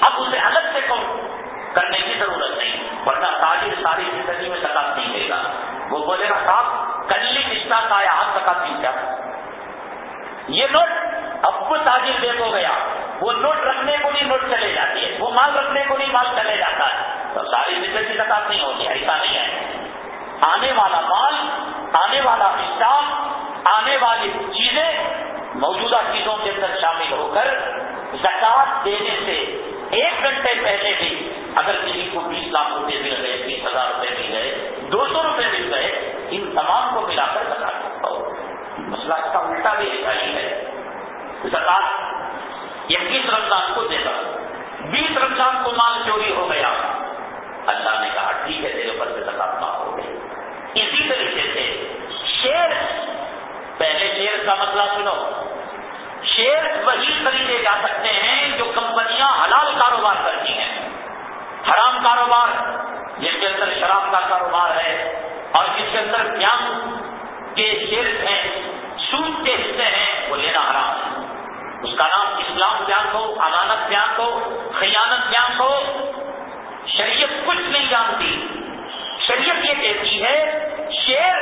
اب اسے الگ سے کون کرنے کی ضرورت نہیں، ورنہ تاجر ساری زندگی میں زکات نہیں دے گا۔ وہ بولے گا، صاحب، کلی رشتہ کا آیا آپ زکات نہیں کیا؟ یہ نوٹ اب کو تاجر دے ہو گیا وہ نوٹ رکھنے کو نہیں نوٹ چلے جاتی ہے، وہ مال رکھنے کو نہیں مال چلے جاتا ہے۔ تو ساری زندگی زکات نہیں ہوتی، ایسا نہیں ہے۔ آنے والا مال، آنے والا رشتہ آنے والی چیزیں موجودہ چیزوں کے اندر شامل ہو کر زکات دینے سے ایک گھنٹے پہلے بھی اگر کسی کو بیس لاکھ روپے مل گئے، بیس ہزار روپے مل گئے، دو سو روپے مل گئے، ان تمام کو ملا کر بتا سکتا ہوں۔ مسئلہ اس کا الٹا بھی ایسا ہی ہے۔ زکات اکیس رمضان کو دے گا بیس رمضان کو مال چوری ہو گیا۔ اللہ نے کہا، ٹھیک ہے، تیرے پر سے زکات معاف ہو گئی اسی طریقے سے شیر، پہلے شیر کا مسئلہ سنو۔ شیئر وہی خریدے جا سکتے ہیں جو کمپنیاں حلال کاروبار کرتی ہیں۔ حرام کاروبار، جس کے اندر شراب کا کاروبار ہے اور جس کے اندر بیان کے شیئر ہیں، سود کے حصے ہیں، وہ لینا حرام ہے۔ اس کا نام اسلام بیان ہو، امانت بیان ہو، خیانت بیان ہو شریعت کچھ نہیں جانتی۔ شریعت یہ کہتی ہے شیئر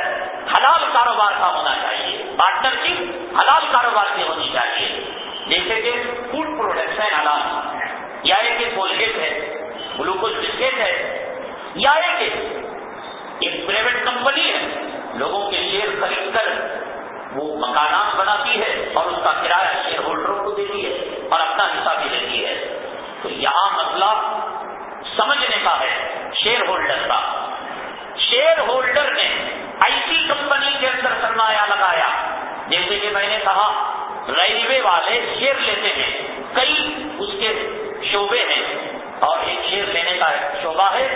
حلال کاروبار کا ہونا چاہیے۔ پارٹنر شپ حلال کاروبار کی ہونی چاہیے۔ جیسے کہ فوڈ پروڈکٹس ہیں حلال، یا ایک کولگیٹ ہے گلوکوز بسکٹ ہے، یا ایک ایک پرائیویٹ کمپنی ہے۔ لوگوں کے شیئر خرید کر وہ مکانات بناتی ہے اور اس کا کرایہ شیئر ہولڈروں کو دیتی ہے اور اپنا حصہ بھی لیتی ہے۔ تو یہاں مسئلہ سمجھنے کا ہے شیئر ہولڈر کا۔ شیئر ہولڈر نے ایسی کمپنی کے اندر سرمایہ لگایا۔ جیسے کہ میں نے کہا ریلوے والے شیئر لیتے ہیں۔ کئی اس کے شعبے ہیں۔ اور ایک شیئر لینے کا شعبہ ہے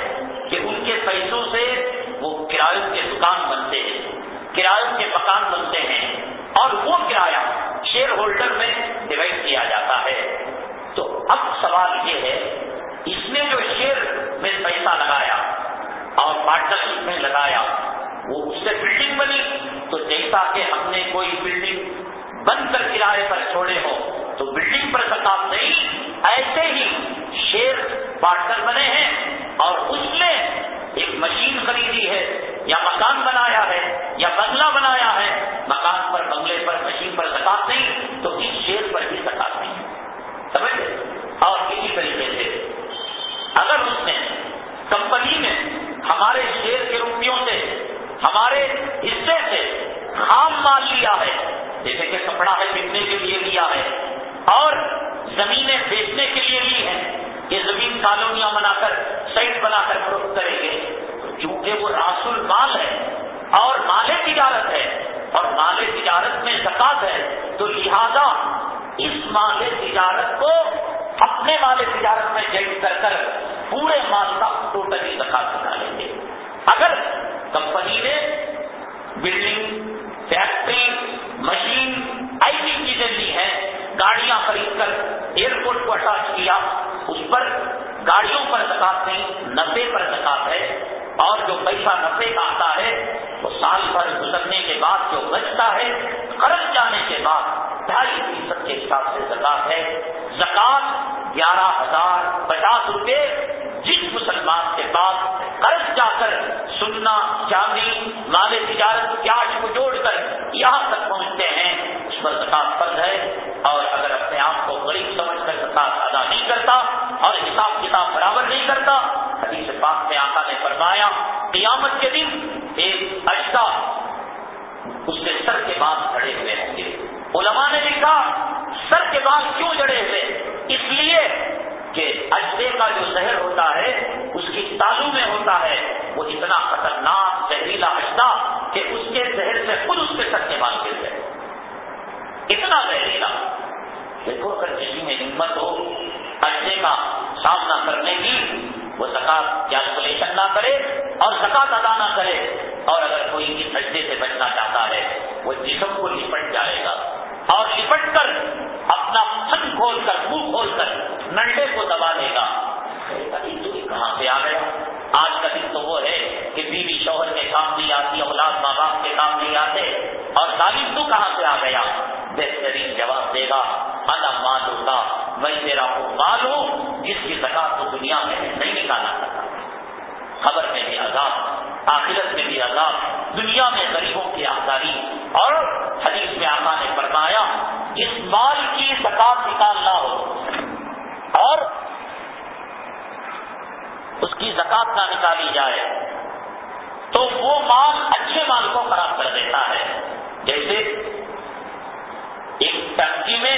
کہ ان کے پیسوں سے وہ کرایوں کے دکان بنتے ہیں۔ کرایوں کے مکان بنتے ہیں۔ اور وہ کرایہ شیئر ہولڈر میں ڈیوائڈ کیا جاتا ہے۔ تو اب سوال یہ ہے اس نے جو شیئر میں پیسہ لگایا اور پارٹنرشپ میں لگایا، وہ اس سے بلڈنگ بنی۔ تو جیسا کہ ہم نے کوئی بلڈنگ بند کر کرائے پر چھوڑے ہو، تو بلڈنگ پر سکام نہیں، ایسے ہی شیر پارٹنر بنے ہیں اور اس نے ایک مشین خریدی ہے، یا مکان بنایا ہے، یا بنگلہ بنایا ہے۔ مکان پر، بنگلے پر، مشین پر سکاط نہیں، تو اس شیر پر بھی سکاط نہیں۔ سمجھ اور اسی طریقے سے اگر اس نے کمپنی نے ہمارے شیر کے روپیوں سے، ہمارے حصے سے خام مال لیا ہے، جیسے کہ کپڑا ہے بکنے کے لیے لیا ہے اور زمینیں بیچنے کے لیے لی ہیں، یہ زمین کالونیاں بنا کر سائٹ بنا کر فروخت کریں گے۔ چونکہ وہ راسل مال ہے اور مال تجارت ہے اور مال تجارت میں زکات ہے، تو لہذا اس مال تجارت کو اپنے مال تجارت میں جائز کر کر پورے مال کا ٹوٹلی زکات نکالیں گے اگر کمپنی نے بلڈنگ، فیکٹری، مشین ایسی چیزیں لی ہیں، گاڑیاں خرید کر ایئرپورٹ کو اٹیچ کیا، اس پر گاڑیوں پر زکات نہیں نبے پر زکات ہے۔ اور جو پیسہ نبے کا آتا ہے، وہ سال بھر گزرنے کے بعد جو بچتا ہے قرض جانے کے بعد ڈھائی فیصد کے حساب سے زکات ہے۔ زکات گیارہ ہزار پچاس روپے جس مسلمان کے پاس قرض جا کر سننا چاندی مال تجارت پیاز کو جوڑ کر یہاں تک پہنچتے ہیں، اس پر زکات فرض ہے۔ اور اگر اپنے آپ کو غریب سمجھ کر زکات ادا نہیں کرتا اور حساب کتاب برابر نہیں کرتا میں آقا نے فرمایا، قیامت کے دن ایک اجزا اس کے سر کے بعد کھڑے ہوئے ہوں گے۔ علماء نے لکھا، سر کے بعد کیوں جڑے ہوئے؟ اس لیے کہ اجزے کا جو زہر ہوتا ہے، اس کی تالو میں ہوتا ہے۔ وہ اتنا خطرناک زہریلا اجزا کہ اس کے زہر سے خود اس کے سر کے بال گر گئے۔ اتنا زہریلا۔ دیکھو، اگر کسی میں ہمت ہو اجزے کا سامنا کرنے کی وہ زکات کیلکولیشن نہ کرے اور زکات ادا نہ کرے۔ اور اگر کوئی اس اجزے سے بچنا چاہتا ہے، وہ جسم کو لپٹ جائے گا۔ اور لپٹ کر اپنا تھن کھول کر، منہ کھول کر ننڈے کو دبا لے گا۔ تو کہاں سے آ گیا؟ آج کا دن تو وہ ہے کہ بیوی شوہر کے کام نہیں آتی، اولاد ماں باپ کے کام نہیں آتے۔ اور تعلیم تو کہاں سے آ گیا؟ بہترین جواب دے گا والا مال ہوتا میں تیرا وہ مال ہوں جس کی زکات دنیا میں نہیں نکالا سکتا۔ خبر میں بھی عذاب آخرت میں بھی عذاب دنیا میں غریبوں کی آزادی اور حدیث میں آقا نے فرمایا، جس مال کی زکات نکالنا ہو، اور اس کی زکات نہ نکالی جائے، تو وہ مال اچھے مال کو خراب کر دیتا ہے۔ جیسے ایک ٹنکی میں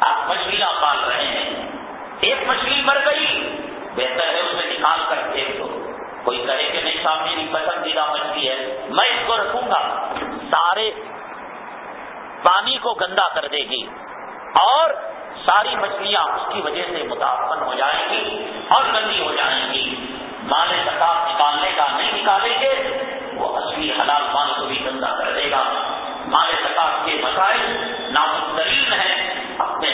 آپ مچھلیاں پال رہے ہیں ایک مچھلی مر گئی، بہتر ہے اسے نکال کر پھینک دو۔ کوئی کہے کہ نہیں صاحب میری پسندیدہ مچھلی ہے۔ میں اس کو رکھوں گا۔ سارے پانی کو گندا کر دے گی اور ساری مچھلیاں اس کی وجہ سے متاثر ہو جائیں گی اور گندی ہو جائیں گی۔ مال زکات نکالنے کا نہیں نکالیں گے، وہ اصلی حلال مال کو بھی گندا کر دے گا۔ مال زکات کے مسائل نامترین ہیں، اپنے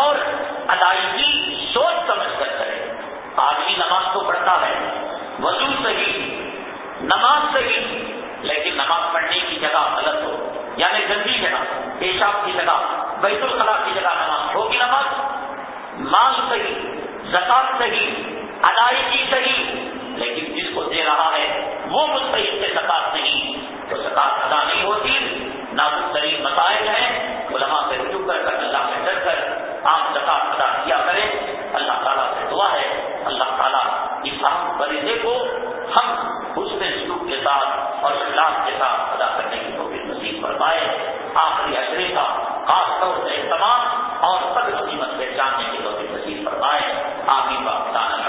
اور ادائیگی سوچ سمجھ کر کرے۔ آدمی نماز تو پڑھتا ہے، وضو صحیح نماز صحیح لیکن نماز پڑھنے کی جگہ غلط ہو یعنی گندی جگہ، پیشاب کی جگہ، بیت الخلا کی جگہ نماز ہوگی نماز؟ مال صحیح زکات صحیح ادائیگی صحیح لیکن جس کو دے رہا ہے، وہ مستحق سے زکات نہیں۔ تو زکات ادا نہیں ہوتی نہ ترین مسائل ہیں، علماء سے رجوع کر کر، اللہ سے ڈر کر آپ زکات ادا کیا کریں، اللہ تعالیٰ سے دعا ہے۔ اللہ تعالیٰ اسلام فریضے کو ہم حسن سلوک کے ساتھ اور اخلاق کے ساتھ ادا کرنے کی توفیق نصیب فرمائے۔ آخری اشرے کا خاص طور سے اہتمام اور سب قیمت پہچاننے کی توفیق نصیب فرمائے۔ آگے کا